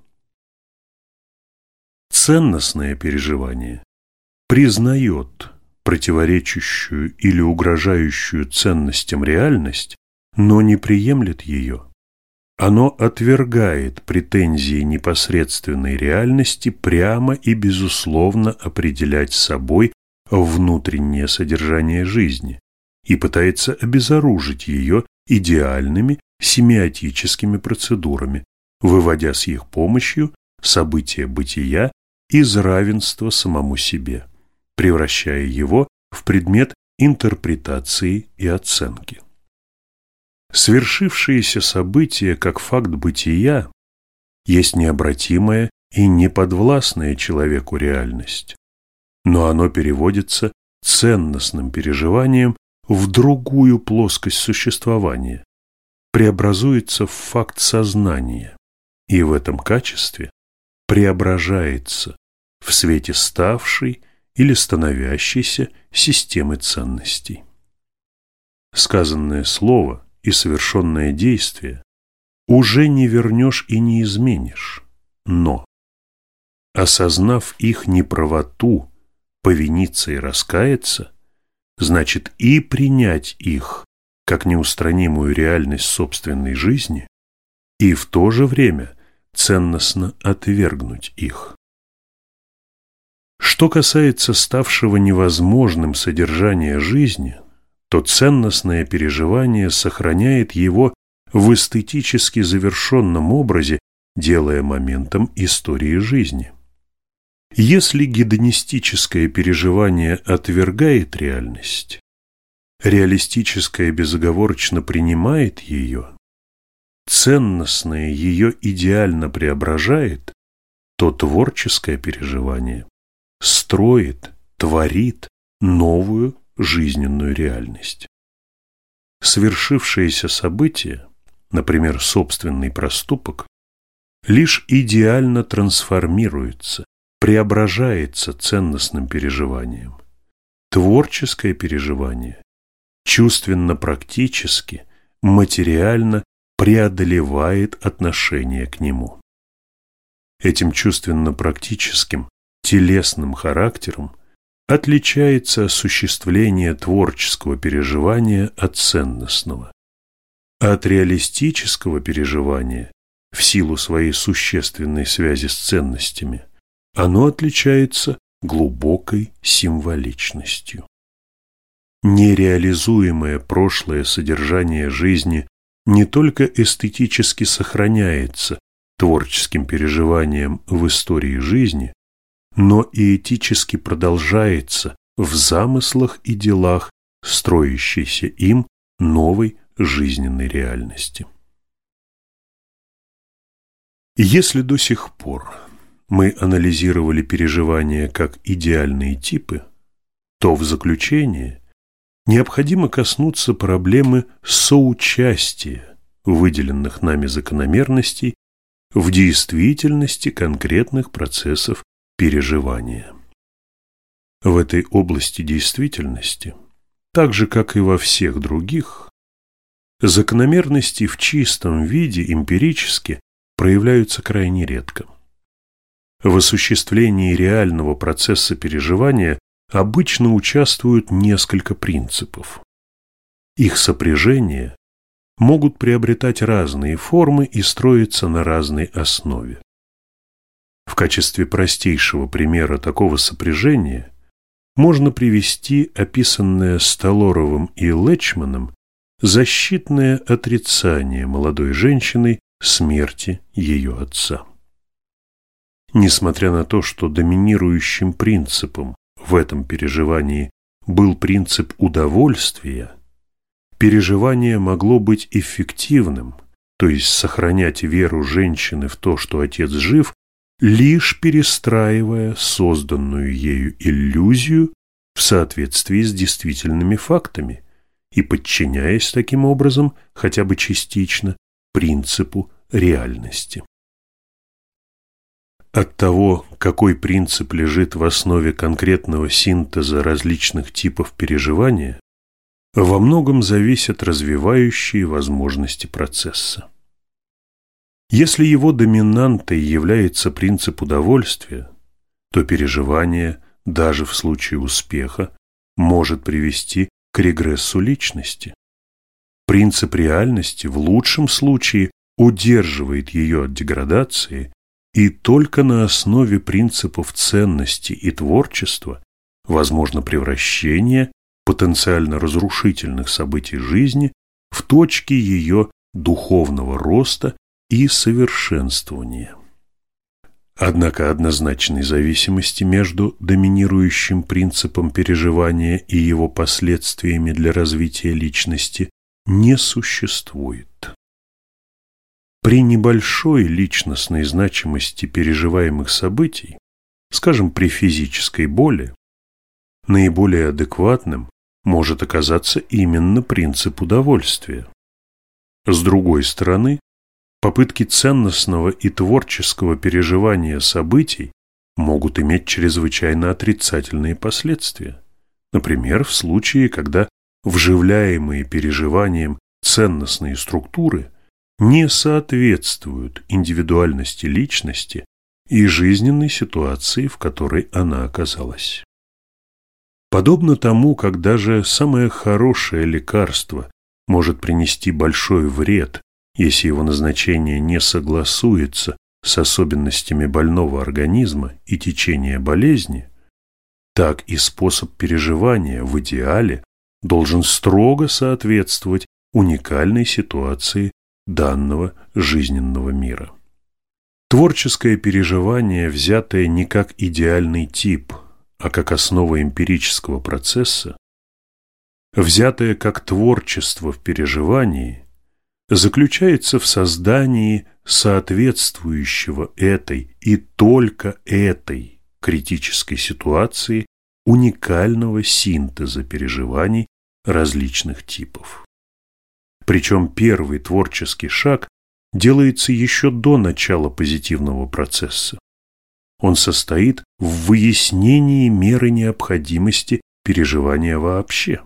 Ценностное переживание признает противоречащую или угрожающую ценностям реальность, но не приемлет ее. Оно отвергает претензии непосредственной реальности прямо и безусловно определять собой внутреннее содержание жизни и пытается обезоружить ее идеальными семиотическими процедурами, выводя с их помощью события бытия из равенства самому себе превращая его в предмет интерпретации и оценки. Свершившиеся события как факт бытия есть необратимая и неподвластная человеку реальность, но оно переводится ценностным переживанием в другую плоскость существования, преобразуется в факт сознания и в этом качестве преображается в свете ставшей или становящейся системы ценностей. Сказанное слово и совершенное действие уже не вернешь и не изменишь, но, осознав их неправоту, повиниться и раскаяться, значит и принять их как неустранимую реальность собственной жизни, и в то же время ценностно отвергнуть их. Что касается ставшего невозможным содержания жизни, то ценностное переживание сохраняет его в эстетически завершенном образе, делая моментом истории жизни. Если гедонистическое переживание отвергает реальность, реалистическое безоговорочно принимает ее, ценностное ее идеально преображает, то творческое переживание строит, творит новую жизненную реальность. Свершившееся событие, например, собственный проступок, лишь идеально трансформируется, преображается ценностным переживанием. Творческое переживание чувственно-практически, материально преодолевает отношение к нему. Этим чувственно-практическим телесным характером отличается осуществление творческого переживания от ценностного. От реалистического переживания, в силу своей существенной связи с ценностями, оно отличается глубокой символичностью. Нереализуемое прошлое содержание жизни не только эстетически сохраняется творческим переживанием в истории жизни, но и этически продолжается в замыслах и делах, строящейся им новой жизненной реальности. Если до сих пор мы анализировали переживания как идеальные типы, то в заключение необходимо коснуться проблемы соучастия выделенных нами закономерностей в действительности конкретных процессов переживания. В этой области действительности, так же, как и во всех других, закономерности в чистом виде эмпирически проявляются крайне редко. В осуществлении реального процесса переживания обычно участвуют несколько принципов. Их сопряжение могут приобретать разные формы и строиться на разной основе. В качестве простейшего примера такого сопряжения можно привести описанное Столоровым и Лечманом защитное отрицание молодой женщины смерти ее отца. Несмотря на то, что доминирующим принципом в этом переживании был принцип удовольствия, переживание могло быть эффективным, то есть сохранять веру женщины в то, что отец жив, лишь перестраивая созданную ею иллюзию в соответствии с действительными фактами и подчиняясь таким образом, хотя бы частично, принципу реальности. От того, какой принцип лежит в основе конкретного синтеза различных типов переживания, во многом зависят развивающие возможности процесса. Если его доминантой является принцип удовольствия, то переживание, даже в случае успеха, может привести к регрессу личности. Принцип реальности в лучшем случае удерживает ее от деградации, и только на основе принципов ценности и творчества возможно превращение потенциально разрушительных событий жизни в точки ее духовного роста и совершенствования. Однако однозначной зависимости между доминирующим принципом переживания и его последствиями для развития личности не существует. При небольшой личностной значимости переживаемых событий, скажем, при физической боли, наиболее адекватным может оказаться именно принцип удовольствия. С другой стороны, попытки ценностного и творческого переживания событий могут иметь чрезвычайно отрицательные последствия. Например, в случае, когда вживляемые переживанием ценностные структуры не соответствуют индивидуальности личности и жизненной ситуации, в которой она оказалась. Подобно тому, как даже самое хорошее лекарство может принести большой вред, если его назначение не согласуется с особенностями больного организма и течения болезни, так и способ переживания в идеале должен строго соответствовать уникальной ситуации данного жизненного мира. Творческое переживание, взятое не как идеальный тип, а как основа эмпирического процесса, взятое как творчество в переживании, заключается в создании соответствующего этой и только этой критической ситуации уникального синтеза переживаний различных типов. Причем первый творческий шаг делается еще до начала позитивного процесса. Он состоит в выяснении меры необходимости переживания вообще.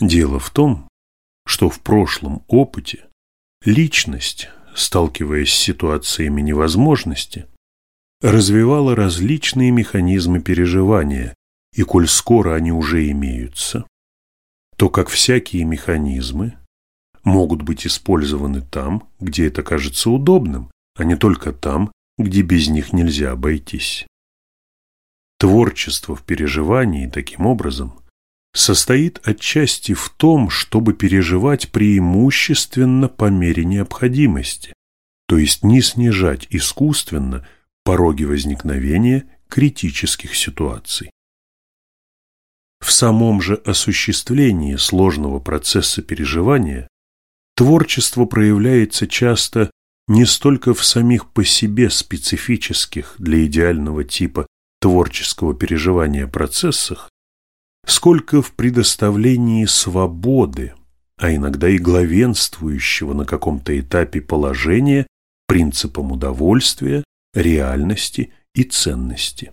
Дело в том, что в прошлом опыте личность, сталкиваясь с ситуациями невозможности, развивала различные механизмы переживания, и коль скоро они уже имеются, то как всякие механизмы могут быть использованы там, где это кажется удобным, а не только там, где без них нельзя обойтись. Творчество в переживании, таким образом, состоит отчасти в том, чтобы переживать преимущественно по мере необходимости, то есть не снижать искусственно пороги возникновения критических ситуаций. В самом же осуществлении сложного процесса переживания творчество проявляется часто не столько в самих по себе специфических для идеального типа творческого переживания процессах, сколько в предоставлении свободы, а иногда и главенствующего на каком-то этапе положения принципам удовольствия, реальности и ценности.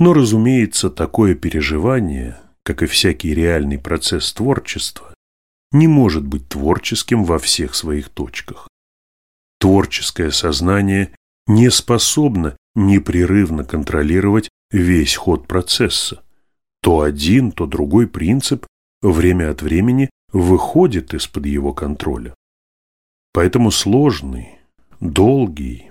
Но, разумеется, такое переживание, как и всякий реальный процесс творчества, не может быть творческим во всех своих точках. Творческое сознание не способна непрерывно контролировать весь ход процесса. То один, то другой принцип время от времени выходит из-под его контроля. Поэтому сложный, долгий,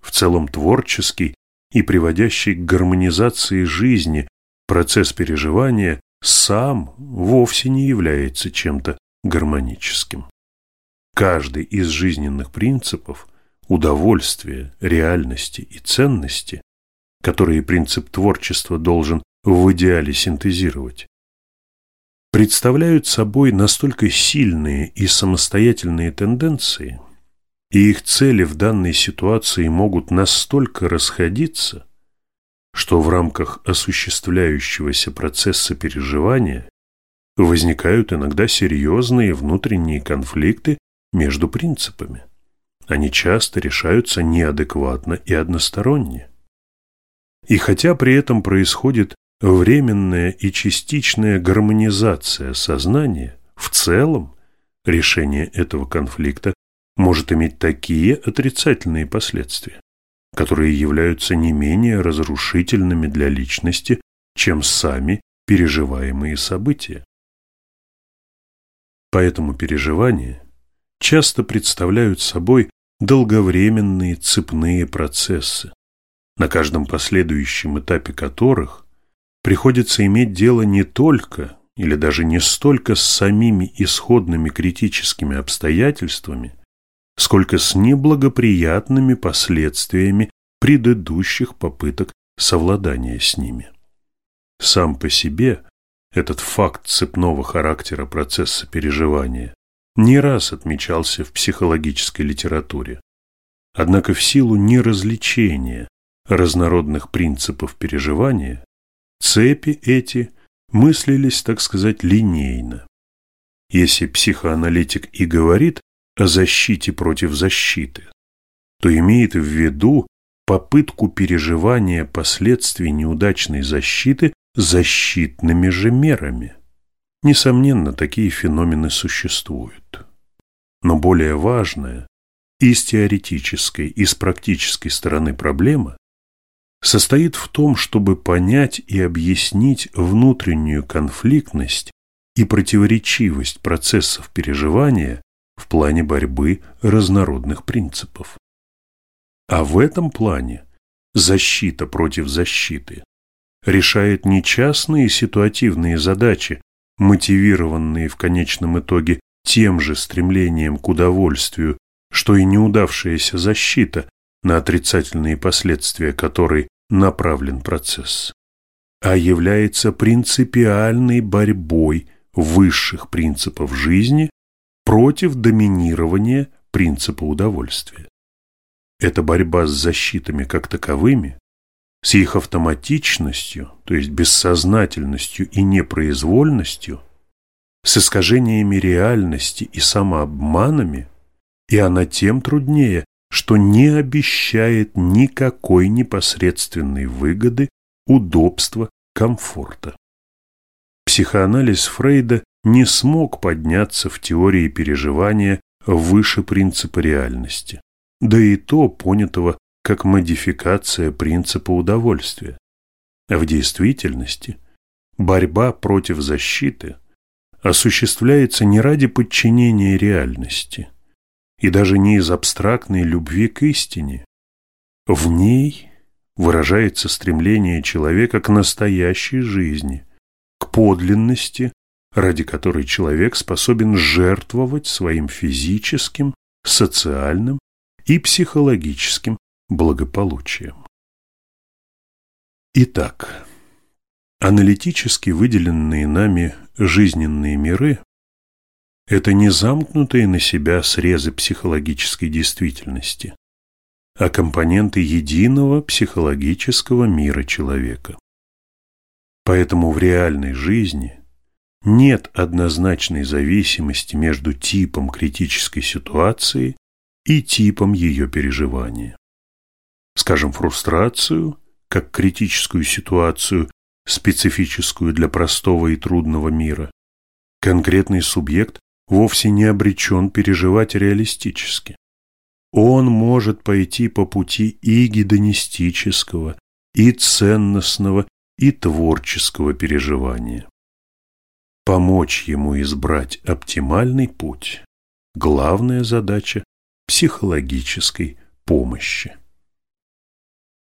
в целом творческий и приводящий к гармонизации жизни процесс переживания сам вовсе не является чем-то гармоническим. Каждый из жизненных принципов удовольствия, реальности и ценности, которые принцип творчества должен в идеале синтезировать, представляют собой настолько сильные и самостоятельные тенденции, и их цели в данной ситуации могут настолько расходиться, что в рамках осуществляющегося процесса переживания возникают иногда серьезные внутренние конфликты между принципами. Они часто решаются неадекватно и односторонне. И хотя при этом происходит временная и частичная гармонизация сознания, в целом решение этого конфликта может иметь такие отрицательные последствия, которые являются не менее разрушительными для личности, чем сами переживаемые события. Поэтому переживания часто представляют собой долговременные цепные процессы, на каждом последующем этапе которых приходится иметь дело не только или даже не столько с самими исходными критическими обстоятельствами, сколько с неблагоприятными последствиями предыдущих попыток совладания с ними. Сам по себе этот факт цепного характера процесса переживания не раз отмечался в психологической литературе. Однако в силу неразличения разнородных принципов переживания цепи эти мыслились, так сказать, линейно. Если психоаналитик и говорит о защите против защиты, то имеет в виду попытку переживания последствий неудачной защиты защитными же мерами. Несомненно, такие феномены существуют. Но более важная и с теоретической, и с практической стороны проблема состоит в том, чтобы понять и объяснить внутреннюю конфликтность и противоречивость процессов переживания в плане борьбы разнородных принципов. А в этом плане защита против защиты решает не частные ситуативные задачи, мотивированные в конечном итоге тем же стремлением к удовольствию, что и неудавшаяся защита, на отрицательные последствия которой направлен процесс, а является принципиальной борьбой высших принципов жизни против доминирования принципа удовольствия. Эта борьба с защитами как таковыми, с их автоматичностью, то есть бессознательностью и непроизвольностью, с искажениями реальности и самообманами, и она тем труднее, что не обещает никакой непосредственной выгоды, удобства, комфорта. Психоанализ Фрейда не смог подняться в теории переживания выше принципа реальности, да и то понятого как модификация принципа удовольствия. В действительности борьба против защиты осуществляется не ради подчинения реальности – и даже не из абстрактной любви к истине. В ней выражается стремление человека к настоящей жизни, к подлинности, ради которой человек способен жертвовать своим физическим, социальным и психологическим благополучием. Итак, аналитически выделенные нами жизненные миры это не замкнутые на себя срезы психологической действительности, а компоненты единого психологического мира человека. Поэтому в реальной жизни нет однозначной зависимости между типом критической ситуации и типом ее переживания. Скажем, фрустрацию, как критическую ситуацию, специфическую для простого и трудного мира, конкретный субъект вовсе не обречен переживать реалистически. он может пойти по пути и гедонистического, и ценностного, и творческого переживания. Помочь ему избрать оптимальный путь – главная задача психологической помощи.